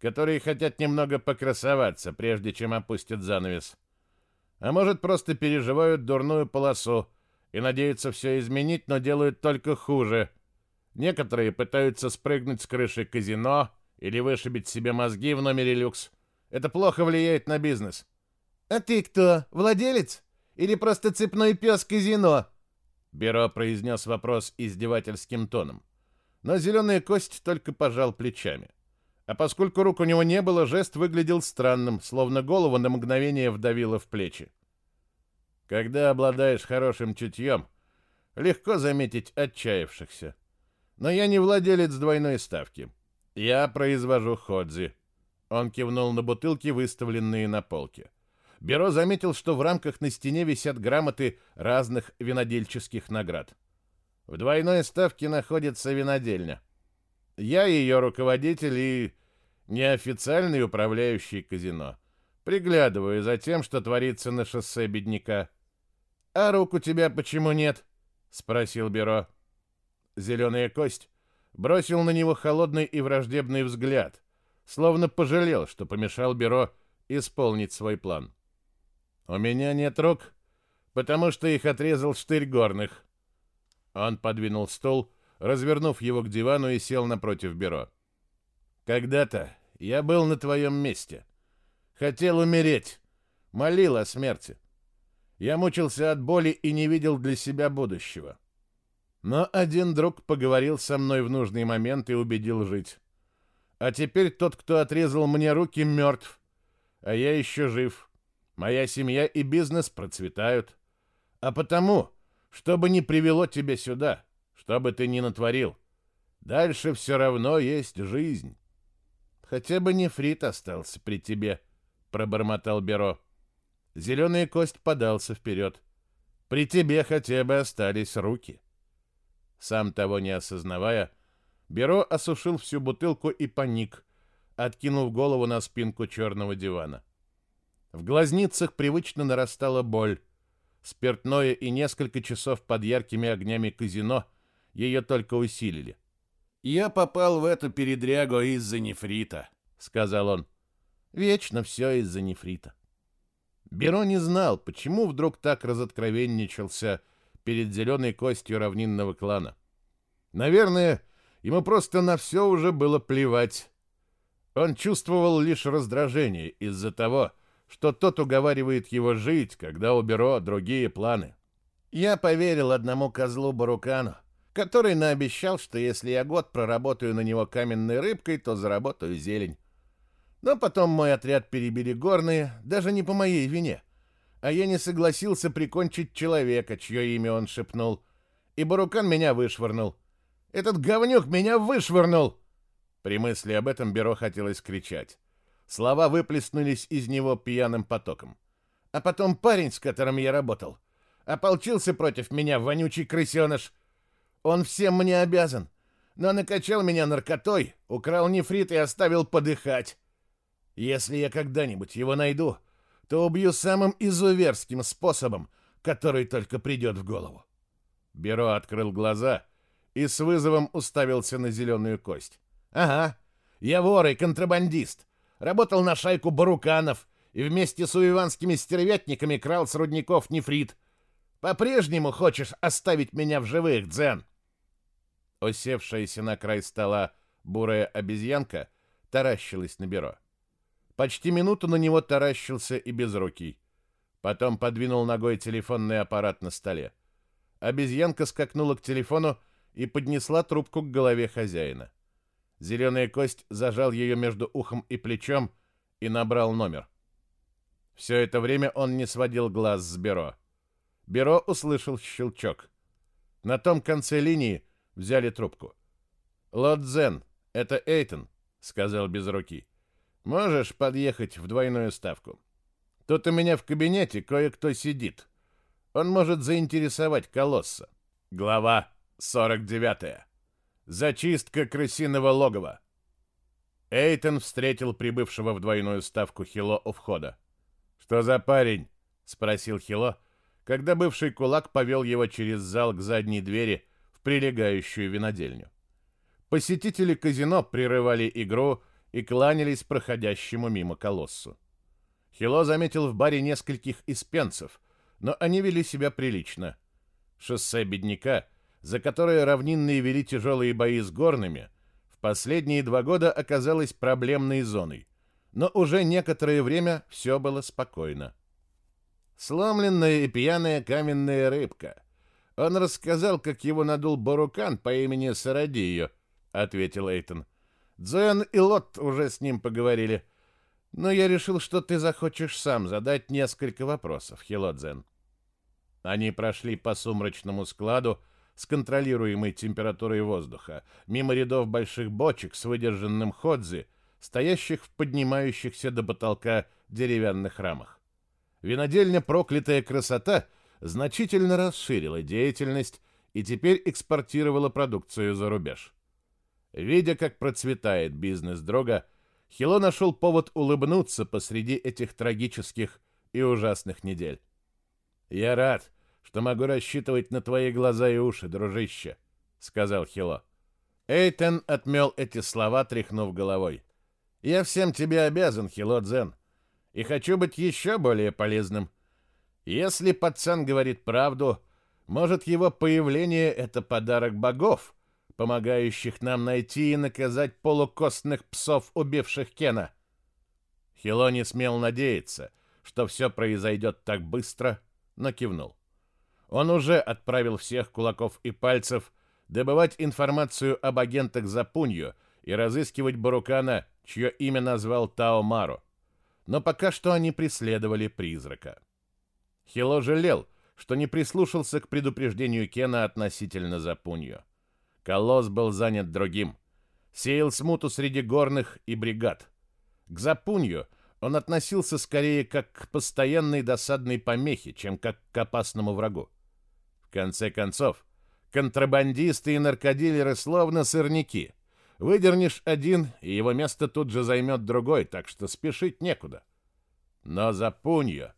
которые хотят немного покрасоваться, прежде чем опустят занавес. А может, просто переживают дурную полосу и надеются все изменить, но делают только хуже. Некоторые пытаются спрыгнуть с крыши казино или вышибить себе мозги в номере люкс. Это плохо влияет на бизнес. «А ты кто, владелец? Или просто цепной пес казино?» Бюро произнес вопрос издевательским тоном. Но зеленая кость только пожал плечами. А поскольку рук у него не было, жест выглядел странным, словно голову на мгновение вдавило в плечи. Когда обладаешь хорошим чутьем, легко заметить отчаявшихся. Но я не владелец двойной ставки. Я произвожу ходзи. Он кивнул на бутылки, выставленные на полке. Бюро заметил, что в рамках на стене висят грамоты разных винодельческих наград. В двойной ставке находится винодельня. Я ее руководитель и неофициальный управляющий казино. Приглядываю за тем, что творится на шоссе бедняка. «А рук у тебя почему нет?» — спросил Бюро. Зеленая кость бросил на него холодный и враждебный взгляд, словно пожалел, что помешал Бюро исполнить свой план. «У меня нет рук, потому что их отрезал штырь горных». Он подвинул стол, развернув его к дивану и сел напротив Бюро. «Когда-то я был на твоем месте. Хотел умереть, молил о смерти. Я мучился от боли и не видел для себя будущего. Но один друг поговорил со мной в нужный момент и убедил жить. А теперь тот, кто отрезал мне руки, мертв, а я еще жив. Моя семья и бизнес процветают. А потому, чтобы не привело тебя сюда, что бы ты ни натворил, дальше все равно есть жизнь. Хотя бы нефрит остался при тебе, пробормотал Беро. Зеленая кость подался вперед. При тебе хотя бы остались руки. Сам того не осознавая, Беро осушил всю бутылку и паник, откинув голову на спинку черного дивана. В глазницах привычно нарастала боль. Спиртное и несколько часов под яркими огнями казино ее только усилили. «Я попал в эту передрягу из-за нефрита», — сказал он. «Вечно все из-за нефрита». Беро не знал, почему вдруг так разоткровенничался перед зеленой костью равнинного клана. Наверное, ему просто на все уже было плевать. Он чувствовал лишь раздражение из-за того, что тот уговаривает его жить, когда у Беро другие планы. Я поверил одному козлу Барукану, который наобещал, что если я год проработаю на него каменной рыбкой, то заработаю зелень. Но потом мой отряд перебили горные, даже не по моей вине — а я не согласился прикончить человека, чье имя он шепнул. И Барукан меня вышвырнул. Этот говнюк меня вышвырнул!» При мысли об этом Беро хотелось кричать. Слова выплеснулись из него пьяным потоком. А потом парень, с которым я работал, ополчился против меня, вонючий крысеныш. Он всем мне обязан, но накачал меня наркотой, украл нефрит и оставил подыхать. Если я когда-нибудь его найду, то убью самым изуверским способом, который только придет в голову. Беро открыл глаза и с вызовом уставился на зеленую кость. «Ага, я вор и контрабандист. Работал на шайку баруканов и вместе с уиванскими стервятниками крал с рудников нефрит. По-прежнему хочешь оставить меня в живых, Дзен?» Усевшаяся на край стола бурая обезьянка таращилась на Беро. Почти минуту на него таращился и безрукий. Потом подвинул ногой телефонный аппарат на столе. Обезьянка скакнула к телефону и поднесла трубку к голове хозяина. Зеленая кость зажал ее между ухом и плечом и набрал номер. Все это время он не сводил глаз с Беро. Беро услышал щелчок. На том конце линии взяли трубку. «Лодзен, это Эйтон», — сказал без руки. «Можешь подъехать в двойную ставку? Тут у меня в кабинете кое-кто сидит. Он может заинтересовать колосса». Глава 49. Зачистка крысиного логова. Эйтон встретил прибывшего в двойную ставку Хило у входа. «Что за парень?» — спросил Хило, когда бывший кулак повел его через зал к задней двери в прилегающую винодельню. Посетители казино прерывали игру и кланялись проходящему мимо колоссу. Хило заметил в баре нескольких испенцев, но они вели себя прилично. Шоссе бедняка, за которое равнинные вели тяжелые бои с горными, Последние два года оказалась проблемной зоной, но уже некоторое время все было спокойно. Сломленная и пьяная каменная рыбка. Он рассказал, как его надул Барукан по имени Сарадио, ответил Эйтон. Дзен и Лот уже с ним поговорили. Но я решил, что ты захочешь сам задать несколько вопросов, Хилодзен. Они прошли по сумрачному складу, с контролируемой температурой воздуха, мимо рядов больших бочек с выдержанным ходзи, стоящих в поднимающихся до потолка деревянных рамах. Винодельня «Проклятая красота» значительно расширила деятельность и теперь экспортировала продукцию за рубеж. Видя, как процветает бизнес Дрога, Хило нашел повод улыбнуться посреди этих трагических и ужасных недель. «Я рад, что могу рассчитывать на твои глаза и уши, дружище», — сказал Хило. Эйтен отмел эти слова, тряхнув головой. «Я всем тебе обязан, Хило Дзен, и хочу быть еще более полезным. Если пацан говорит правду, может, его появление — это подарок богов, помогающих нам найти и наказать полукостных псов, убивших Кена». Хило не смел надеяться, что все произойдет так быстро, но кивнул. Он уже отправил всех кулаков и пальцев добывать информацию об агентах Запунью и разыскивать Барукана, чье имя назвал Тао Мару. Но пока что они преследовали призрака. Хило жалел, что не прислушался к предупреждению Кена относительно Запунью. Колосс был занят другим. Сеял смуту среди горных и бригад. К Запунью он относился скорее как к постоянной досадной помехе, чем как к опасному врагу конце концов, контрабандисты и наркодилеры словно сырники. Выдернешь один, и его место тут же займет другой, так что спешить некуда. Но Запуньо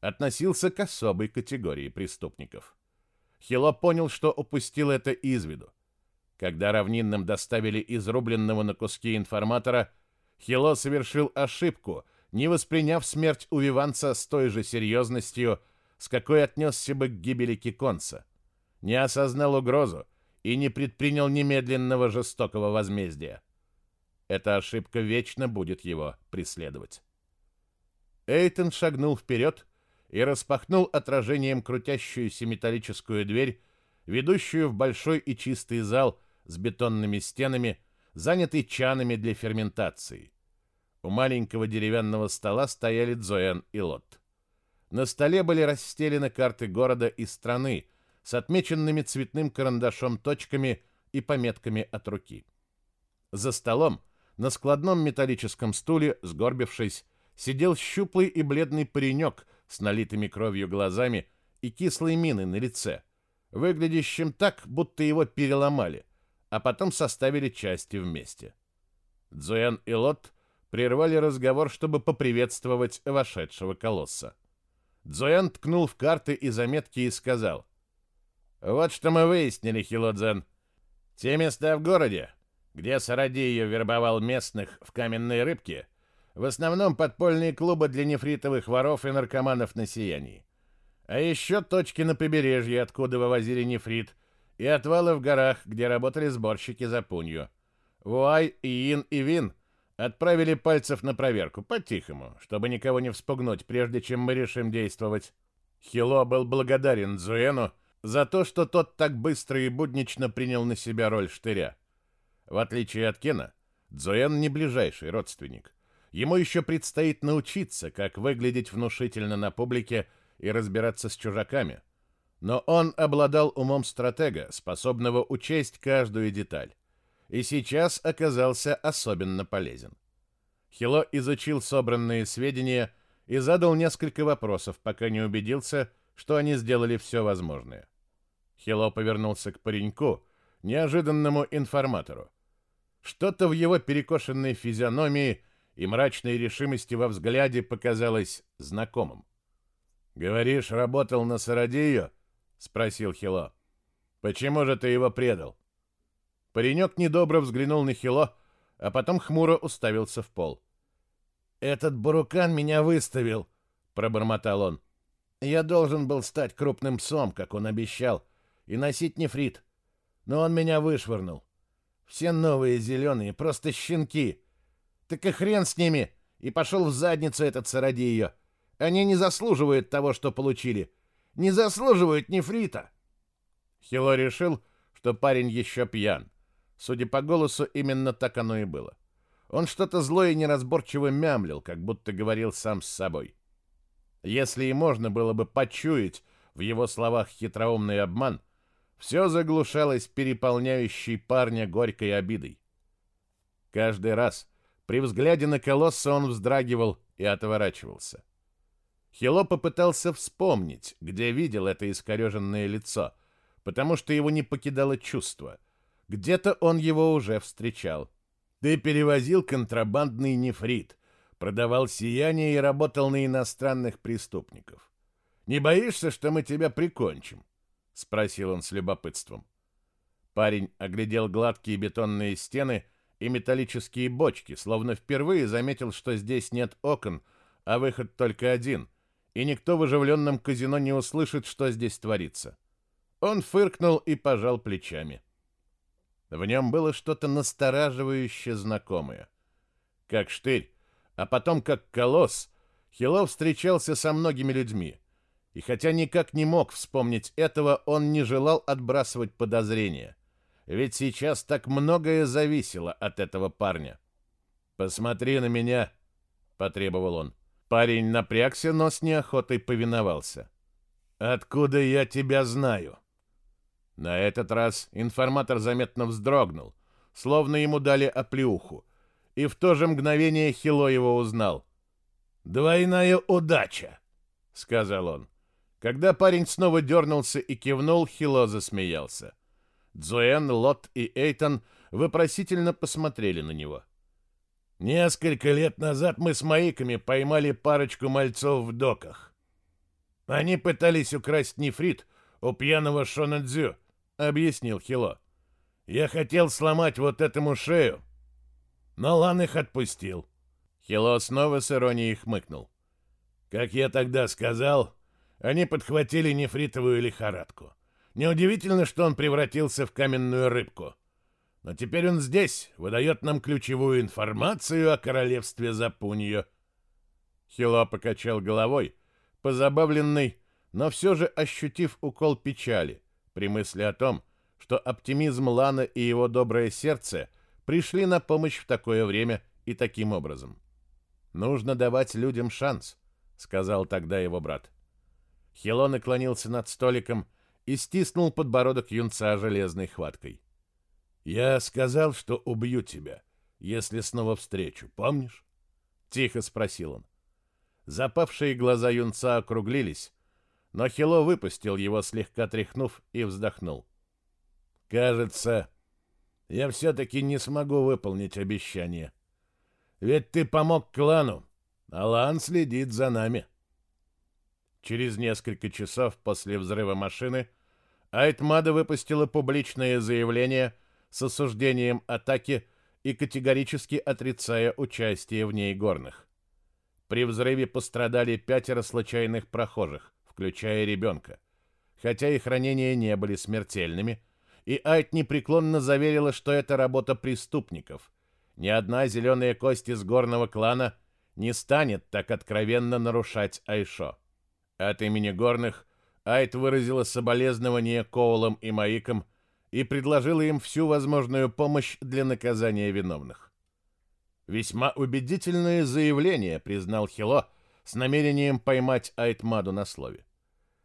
относился к особой категории преступников. Хило понял, что упустил это из виду. Когда равнинным доставили изрубленного на куски информатора, Хило совершил ошибку, не восприняв смерть увиванца с той же серьезностью, с какой отнесся бы к гибели Киконца, не осознал угрозу и не предпринял немедленного жестокого возмездия. Эта ошибка вечно будет его преследовать. Эйтон шагнул вперед и распахнул отражением крутящуюся металлическую дверь, ведущую в большой и чистый зал с бетонными стенами, занятый чанами для ферментации. У маленького деревянного стола стояли Дзоэн и Лот. На столе были расстелены карты города и страны с отмеченными цветным карандашом точками и пометками от руки. За столом, на складном металлическом стуле, сгорбившись, сидел щуплый и бледный паренек с налитыми кровью глазами и кислой миной на лице, выглядящим так, будто его переломали, а потом составили части вместе. Дзуэн и Лот прервали разговор, чтобы поприветствовать вошедшего колосса. Дзоян ткнул в карты и заметки и сказал. «Вот что мы выяснили, Хилодзен. Те места в городе, где Сарадио вербовал местных в каменной рыбке, в основном подпольные клубы для нефритовых воров и наркоманов на сиянии. А еще точки на побережье, откуда вывозили нефрит, и отвалы в горах, где работали сборщики за пунью. Вуай, Иин и Вин Отправили пальцев на проверку, по-тихому, чтобы никого не вспугнуть, прежде чем мы решим действовать. Хило был благодарен Зуэну за то, что тот так быстро и буднично принял на себя роль штыря. В отличие от Кена, Дзуэн не ближайший родственник. Ему еще предстоит научиться, как выглядеть внушительно на публике и разбираться с чужаками. Но он обладал умом стратега, способного учесть каждую деталь, и сейчас оказался особенно полезен. Хило изучил собранные сведения и задал несколько вопросов, пока не убедился, что они сделали все возможное. Хило повернулся к пареньку, неожиданному информатору. Что-то в его перекошенной физиономии и мрачной решимости во взгляде показалось знакомым. «Говоришь, работал на Сарадию?» — спросил Хило. «Почему же ты его предал?» Паренек недобро взглянул на Хило, а потом хмуро уставился в пол. «Этот бурукан меня выставил», — пробормотал он. «Я должен был стать крупным псом, как он обещал, и носить нефрит. Но он меня вышвырнул. Все новые зеленые, просто щенки. Так и хрен с ними, и пошел в задницу этот сороди ее. Они не заслуживают того, что получили. Не заслуживают нефрита. Хило решил, что парень еще пьян. Судя по голосу, именно так оно и было. Он что-то злое и неразборчиво мямлил, как будто говорил сам с собой. Если и можно было бы почуять в его словах хитроумный обман, все заглушалось переполняющей парня горькой обидой. Каждый раз при взгляде на колосса он вздрагивал и отворачивался. Хило попытался вспомнить, где видел это искореженное лицо, потому что его не покидало чувство. Где-то он его уже встречал. Ты перевозил контрабандный нефрит, продавал сияние и работал на иностранных преступников. Не боишься, что мы тебя прикончим? — спросил он с любопытством. Парень оглядел гладкие бетонные стены и металлические бочки, словно впервые заметил, что здесь нет окон, а выход только один, и никто в оживленном казино не услышит, что здесь творится. Он фыркнул и пожал плечами. В нем было что-то настораживающе знакомое. Как штырь, а потом как колосс, Хилов встречался со многими людьми — и хотя никак не мог вспомнить этого, он не желал отбрасывать подозрения. Ведь сейчас так многое зависело от этого парня. «Посмотри на меня», — потребовал он. Парень напрягся, но с неохотой повиновался. «Откуда я тебя знаю?» На этот раз информатор заметно вздрогнул, словно ему дали оплеуху, и в то же мгновение Хило его узнал. «Двойная удача», — сказал он. Когда парень снова дернулся и кивнул, Хило засмеялся. Дзуэн, Лот и Эйтон вопросительно посмотрели на него. «Несколько лет назад мы с Маиками поймали парочку мальцов в доках. Они пытались украсть нефрит у пьяного Шона Дзю», — объяснил Хило. «Я хотел сломать вот этому шею, но Лан их отпустил». Хило снова с иронией хмыкнул. «Как я тогда сказал, они подхватили нефритовую лихорадку. Неудивительно, что он превратился в каменную рыбку. Но теперь он здесь, выдает нам ключевую информацию о королевстве Запуньо. Хило покачал головой, позабавленный, но все же ощутив укол печали при мысли о том, что оптимизм Лана и его доброе сердце пришли на помощь в такое время и таким образом. «Нужно давать людям шанс», — сказал тогда его брат. Хило наклонился над столиком и стиснул подбородок юнца железной хваткой. «Я сказал, что убью тебя, если снова встречу, помнишь?» — тихо спросил он. Запавшие глаза юнца округлились, но Хило выпустил его, слегка тряхнув, и вздохнул. «Кажется, я все-таки не смогу выполнить обещание. Ведь ты помог клану, а Лан следит за нами». Через несколько часов после взрыва машины Айтмада выпустила публичное заявление с осуждением атаки и категорически отрицая участие в ней горных. При взрыве пострадали пятеро случайных прохожих, включая ребенка. Хотя их ранения не были смертельными, и Айт непреклонно заверила, что это работа преступников. Ни одна зеленая кость из горного клана не станет так откровенно нарушать Айшо. От имени горных Айт выразила соболезнование Коулам и Маикам и предложила им всю возможную помощь для наказания виновных. Весьма убедительное заявление, признал Хило, с намерением поймать Айтмаду на слове.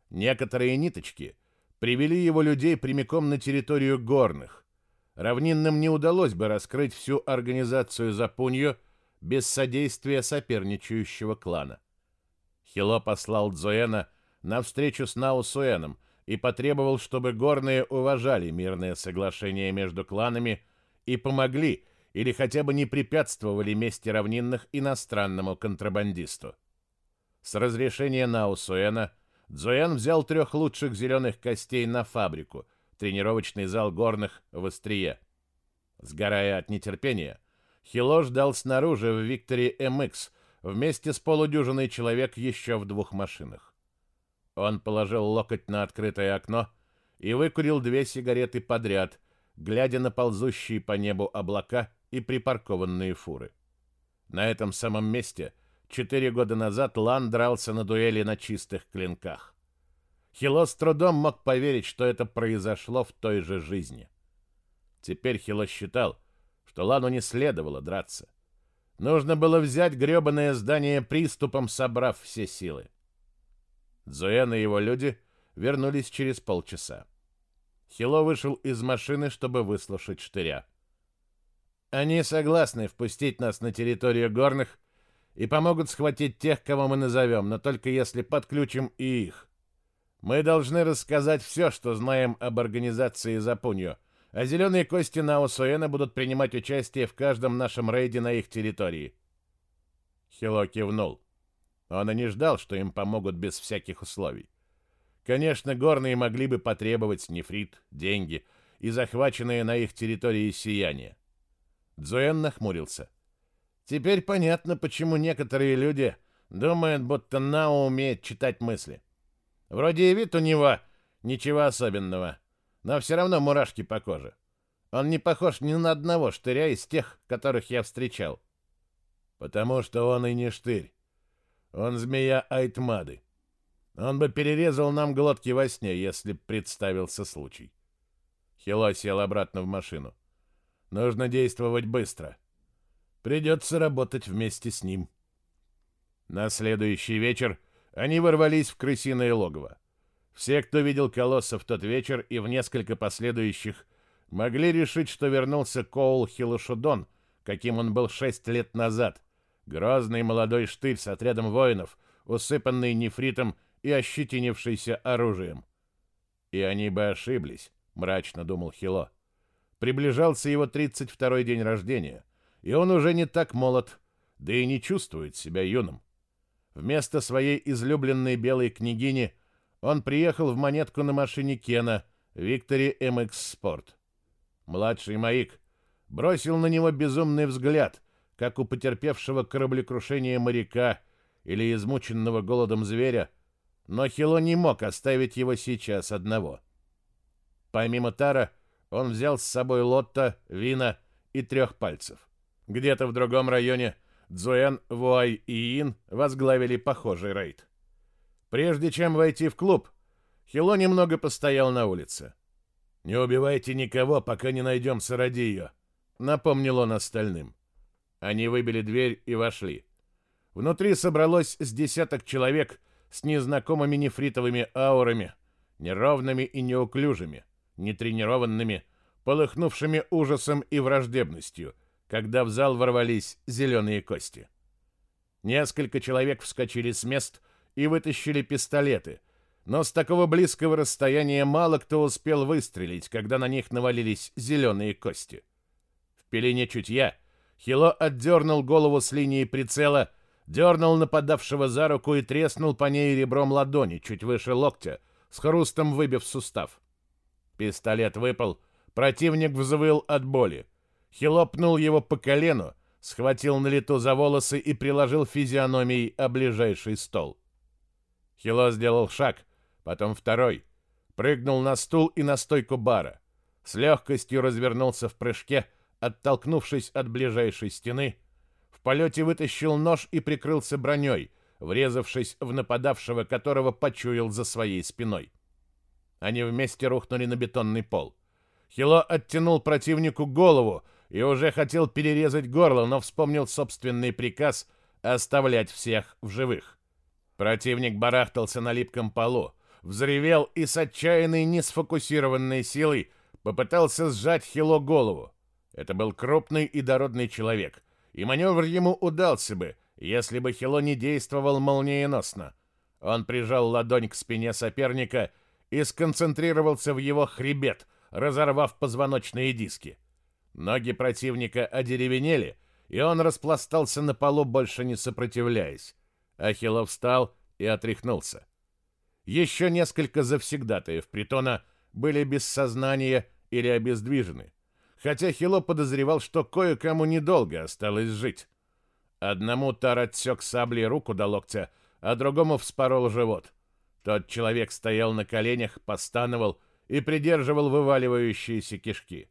Некоторые ниточки привели его людей прямиком на территорию горных. Равнинным не удалось бы раскрыть всю организацию Запунью без содействия соперничающего клана. Хило послал Дзуэна на встречу с Наусуэном и потребовал, чтобы горные уважали мирное соглашение между кланами и помогли или хотя бы не препятствовали мести равнинных иностранному контрабандисту. С разрешения Наусуэна Дзуэн взял трех лучших зеленых костей на фабрику, тренировочный зал горных в Острие. Сгорая от нетерпения, Хило ждал снаружи в Викторе МХ вместе с полудюжиной человек еще в двух машинах. Он положил локоть на открытое окно и выкурил две сигареты подряд, глядя на ползущие по небу облака и припаркованные фуры. На этом самом месте – Четыре года назад Лан дрался на дуэли на чистых клинках. Хило с трудом мог поверить, что это произошло в той же жизни. Теперь Хило считал, что Лану не следовало драться. Нужно было взять грёбаное здание приступом, собрав все силы. Зуэн и его люди вернулись через полчаса. Хило вышел из машины, чтобы выслушать штыря. «Они согласны впустить нас на территорию горных и помогут схватить тех, кого мы назовем, но только если подключим и их. Мы должны рассказать все, что знаем об организации Запунью, а зеленые кости Наусуэна будут принимать участие в каждом нашем рейде на их территории. Хило кивнул. Он и не ждал, что им помогут без всяких условий. Конечно, горные могли бы потребовать нефрит, деньги и захваченные на их территории сияние. Дзуэн нахмурился. Теперь понятно, почему некоторые люди думают, будто Нао умеет читать мысли. Вроде и вид у него ничего особенного, но все равно мурашки по коже. Он не похож ни на одного штыря из тех, которых я встречал. Потому что он и не штырь. Он змея Айтмады. Он бы перерезал нам глотки во сне, если представился случай. Хило сел обратно в машину. Нужно действовать быстро. — Придется работать вместе с ним. На следующий вечер они ворвались в крысиное логово. Все, кто видел колосса в тот вечер и в несколько последующих, могли решить, что вернулся Коул Хилошудон, каким он был шесть лет назад. Грозный молодой штырь с отрядом воинов, усыпанный нефритом и ощетинившийся оружием. И они бы ошиблись, мрачно думал Хило. Приближался его 32-й день рождения и он уже не так молод, да и не чувствует себя юным. Вместо своей излюбленной белой княгини он приехал в монетку на машине Кена Виктори MX Sport. Младший Маик бросил на него безумный взгляд, как у потерпевшего кораблекрушение моряка или измученного голодом зверя, но Хило не мог оставить его сейчас одного. Помимо Тара, он взял с собой Лотта, Вина и трех пальцев. Где-то в другом районе Цзуэн, Вуай и Ин возглавили похожий рейд. Прежде чем войти в клуб, Хило немного постоял на улице. «Не убивайте никого, пока не найдем Сарадию», — напомнил он остальным. Они выбили дверь и вошли. Внутри собралось с десяток человек с незнакомыми нефритовыми аурами, неровными и неуклюжими, нетренированными, полыхнувшими ужасом и враждебностью — когда в зал ворвались зеленые кости. Несколько человек вскочили с мест и вытащили пистолеты, но с такого близкого расстояния мало кто успел выстрелить, когда на них навалились зеленые кости. В пелене чутья Хило отдернул голову с линии прицела, дернул нападавшего за руку и треснул по ней ребром ладони, чуть выше локтя, с хрустом выбив сустав. Пистолет выпал, противник взвыл от боли. Хилопнул его по колену, схватил на лету за волосы и приложил физиономией о ближайший стол. Хило сделал шаг, потом второй, прыгнул на стул и на стойку бара, с легкостью развернулся в прыжке, оттолкнувшись от ближайшей стены, в полете вытащил нож и прикрылся броней, врезавшись в нападавшего, которого почуял за своей спиной. Они вместе рухнули на бетонный пол. Хило оттянул противнику голову, и уже хотел перерезать горло, но вспомнил собственный приказ оставлять всех в живых. Противник барахтался на липком полу, взревел и с отчаянной несфокусированной силой попытался сжать Хило голову. Это был крупный и дородный человек, и маневр ему удался бы, если бы Хило не действовал молниеносно. Он прижал ладонь к спине соперника и сконцентрировался в его хребет, разорвав позвоночные диски. Ноги противника одеревенели, и он распластался на полу, больше не сопротивляясь. Ахиллов встал и отряхнулся. Еще несколько завсегдатаев притона были без сознания или обездвижены, хотя Хило подозревал, что кое-кому недолго осталось жить. Одному Тар отсек саблей руку до локтя, а другому вспорол живот. Тот человек стоял на коленях, постановал и придерживал вываливающиеся кишки.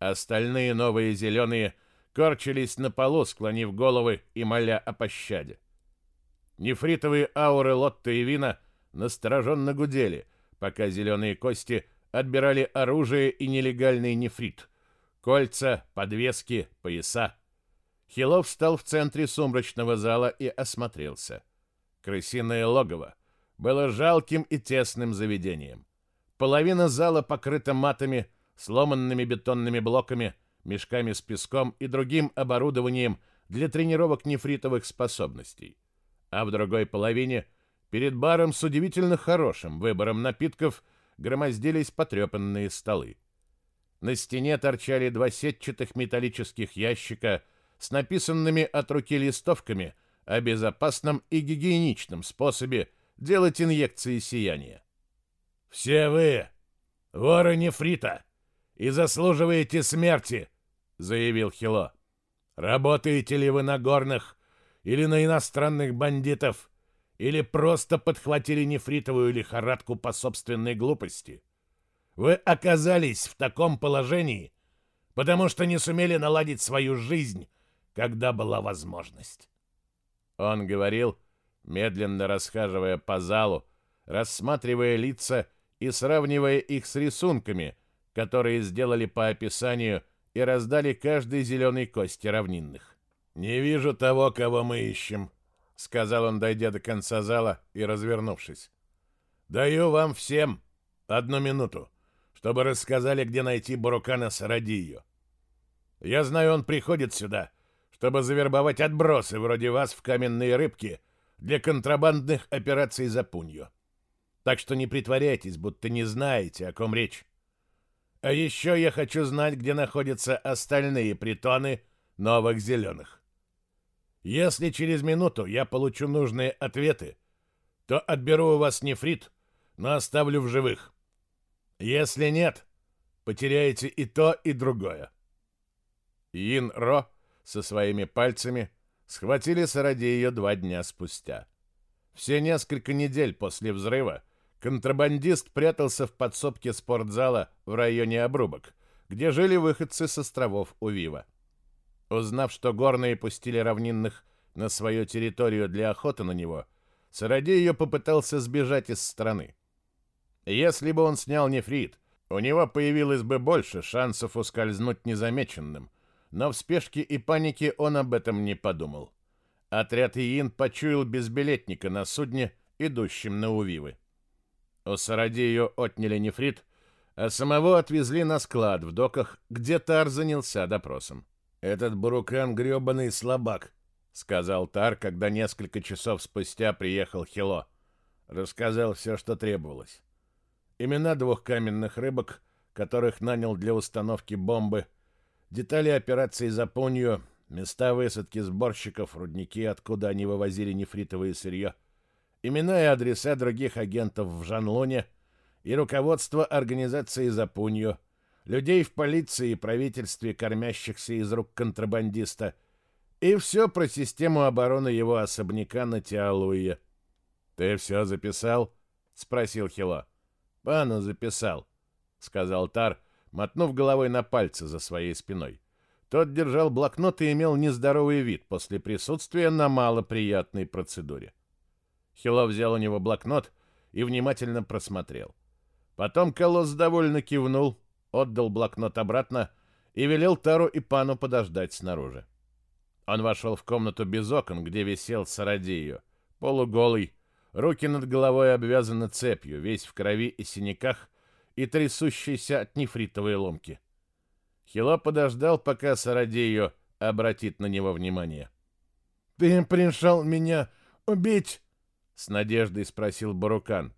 Остальные новые зеленые корчились на полу, склонив головы и моля о пощаде. Нефритовые ауры Лотта и Вина настороженно гудели, пока зеленые кости отбирали оружие и нелегальный нефрит. Кольца, подвески, пояса. Хилов встал в центре сумрачного зала и осмотрелся. Крысиное логово было жалким и тесным заведением. Половина зала покрыта матами, сломанными бетонными блоками, мешками с песком и другим оборудованием для тренировок нефритовых способностей. А в другой половине, перед баром с удивительно хорошим выбором напитков, громоздились потрепанные столы. На стене торчали два сетчатых металлических ящика с написанными от руки листовками о безопасном и гигиеничном способе делать инъекции сияния. «Все вы воры нефрита и заслуживаете смерти», — заявил Хило. «Работаете ли вы на горных или на иностранных бандитов, или просто подхватили нефритовую лихорадку по собственной глупости?» Вы оказались в таком положении, потому что не сумели наладить свою жизнь, когда была возможность. Он говорил, медленно расхаживая по залу, рассматривая лица и сравнивая их с рисунками, которые сделали по описанию и раздали каждой зеленой кости равнинных. «Не вижу того, кого мы ищем», — сказал он, дойдя до конца зала и развернувшись. «Даю вам всем одну минуту чтобы рассказали, где найти Бурукана Сарадию. Я знаю, он приходит сюда, чтобы завербовать отбросы вроде вас в каменные рыбки для контрабандных операций за пунью. Так что не притворяйтесь, будто не знаете, о ком речь. А еще я хочу знать, где находятся остальные притоны новых зеленых. Если через минуту я получу нужные ответы, то отберу у вас нефрит, но оставлю в живых. Если нет, потеряете и то, и другое. Ин-Ро со своими пальцами схватили Саради ее два дня спустя. Все несколько недель после взрыва контрабандист прятался в подсобке спортзала в районе Обрубок, где жили выходцы с островов Увива. Узнав, что горные пустили равнинных на свою территорию для охоты на него, Саради ее попытался сбежать из страны. Если бы он снял нефрит, у него появилось бы больше шансов ускользнуть незамеченным, но в спешке и панике он об этом не подумал. Отряд Иин почуял безбилетника на судне, идущем на Увивы. У Сарадею отняли нефрит, а самого отвезли на склад в доках, где Тар занялся допросом. «Этот бурукан — гребаный слабак», — сказал Тар, когда несколько часов спустя приехал Хило. Рассказал все, что требовалось имена двух каменных рыбок, которых нанял для установки бомбы, детали операции за Пунью, места высадки сборщиков, рудники, откуда они вывозили нефритовое сырье, имена и адреса других агентов в Жанлоне и руководство организации Запунью, людей в полиции и правительстве, кормящихся из рук контрабандиста, и все про систему обороны его особняка на Тиалуе. «Ты все записал?» — спросил Хило. «Пану записал», — сказал Тар, мотнув головой на пальцы за своей спиной. Тот держал блокнот и имел нездоровый вид после присутствия на малоприятной процедуре. Хило взял у него блокнот и внимательно просмотрел. Потом Колосс довольно кивнул, отдал блокнот обратно и велел Тару и Пану подождать снаружи. Он вошел в комнату без окон, где висел Сарадию, полуголый, Руки над головой обвязаны цепью, весь в крови и синяках, и трясущийся от нефритовой ломки. Хило подождал, пока Сарадею обратит на него внимание. «Ты пришел меня убить?» — с надеждой спросил Барукан.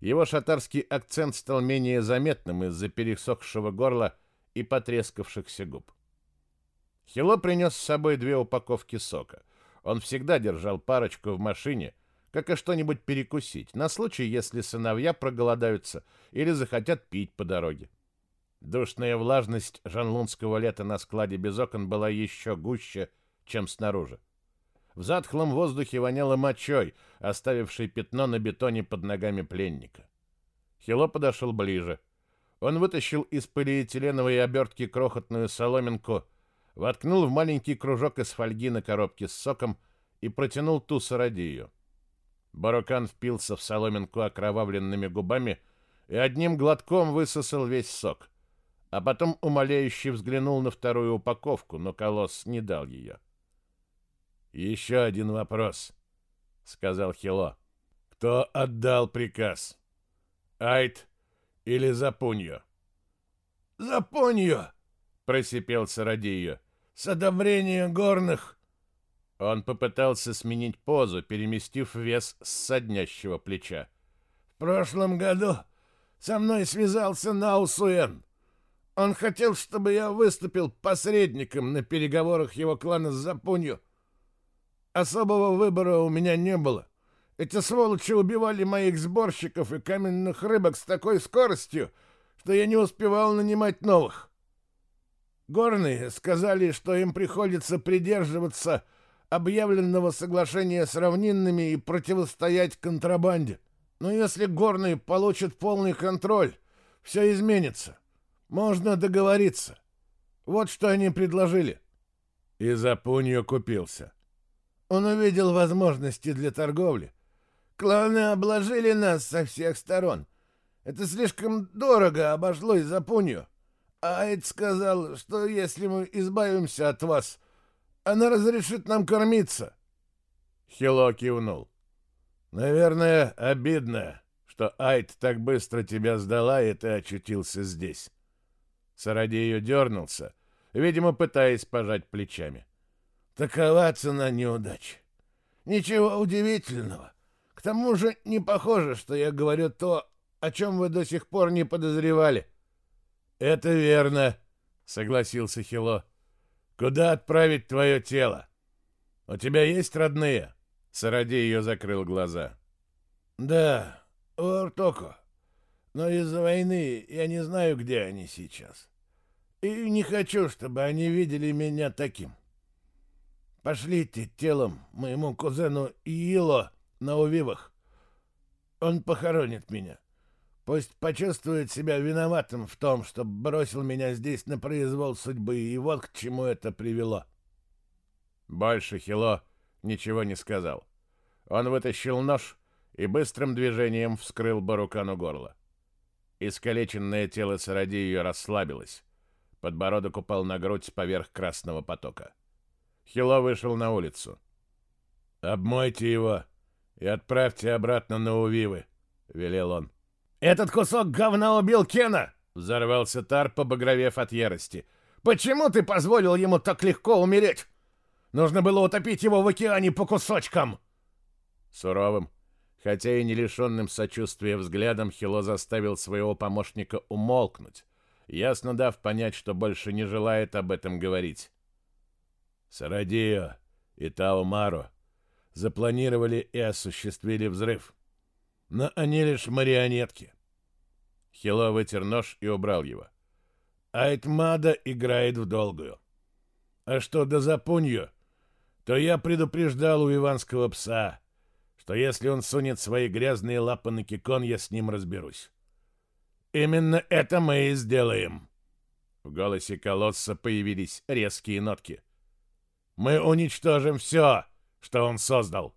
Его шатарский акцент стал менее заметным из-за пересохшего горла и потрескавшихся губ. Хило принес с собой две упаковки сока. Он всегда держал парочку в машине — как и что-нибудь перекусить, на случай, если сыновья проголодаются или захотят пить по дороге. Душная влажность жанлунского лета на складе без окон была еще гуще, чем снаружи. В затхлом воздухе воняло мочой, оставившей пятно на бетоне под ногами пленника. Хило подошел ближе. Он вытащил из полиэтиленовой обертки крохотную соломинку, воткнул в маленький кружок из фольги на коробке с соком и протянул ту сородию. Барокан впился в соломинку окровавленными губами и одним глотком высосал весь сок. А потом умоляюще взглянул на вторую упаковку, но колосс не дал ее. «Еще один вопрос», — сказал Хило. «Кто отдал приказ? Айт или Запуньо?» «Запуньо!» — просипел Сарадио. «С одобрения горных он попытался сменить позу, переместив вес с соднящего плеча. «В прошлом году со мной связался Наусуэн. Он хотел, чтобы я выступил посредником на переговорах его клана с Запунью. Особого выбора у меня не было. Эти сволочи убивали моих сборщиков и каменных рыбок с такой скоростью, что я не успевал нанимать новых. Горные сказали, что им приходится придерживаться объявленного соглашения с равнинными и противостоять контрабанде. Но если горные получат полный контроль, все изменится. Можно договориться. Вот что они предложили. И за пунью купился. Он увидел возможности для торговли. Кланы обложили нас со всех сторон. Это слишком дорого обошлось за пунью. Айд сказал, что если мы избавимся от вас, она разрешит нам кормиться. Хило кивнул. Наверное, обидно, что Айт так быстро тебя сдала, и ты очутился здесь. Саради ее дернулся, видимо, пытаясь пожать плечами. Такова цена неудачи. Ничего удивительного. К тому же не похоже, что я говорю то, о чем вы до сих пор не подозревали. Это верно, согласился Хило. Куда отправить твое тело? У тебя есть родные?» Саради ее закрыл глаза. «Да, у Ортоко. Но из-за войны я не знаю, где они сейчас. И не хочу, чтобы они видели меня таким. Пошлите телом моему кузену Иило на увивах. Он похоронит меня. Пусть почувствует себя виноватым в том, что бросил меня здесь на произвол судьбы, и вот к чему это привело. Больше Хило ничего не сказал. Он вытащил нож и быстрым движением вскрыл Барукану горло. Искалеченное тело Саради ее расслабилось. Подбородок упал на грудь поверх красного потока. Хило вышел на улицу. «Обмойте его и отправьте обратно на Увивы», — велел он. «Этот кусок говна убил Кена!» — взорвался Тар, побагровев от ярости. «Почему ты позволил ему так легко умереть? Нужно было утопить его в океане по кусочкам!» Суровым, хотя и не лишенным сочувствия взглядом, Хило заставил своего помощника умолкнуть, ясно дав понять, что больше не желает об этом говорить. Сарадио и Таумаро запланировали и осуществили взрыв но они лишь марионетки. Хило вытер нож и убрал его. Айтмада играет в долгую. А что до Запунью, то я предупреждал у иванского пса, что если он сунет свои грязные лапы на кикон, я с ним разберусь. Именно это мы и сделаем. В голосе колосса появились резкие нотки. Мы уничтожим все, что он создал.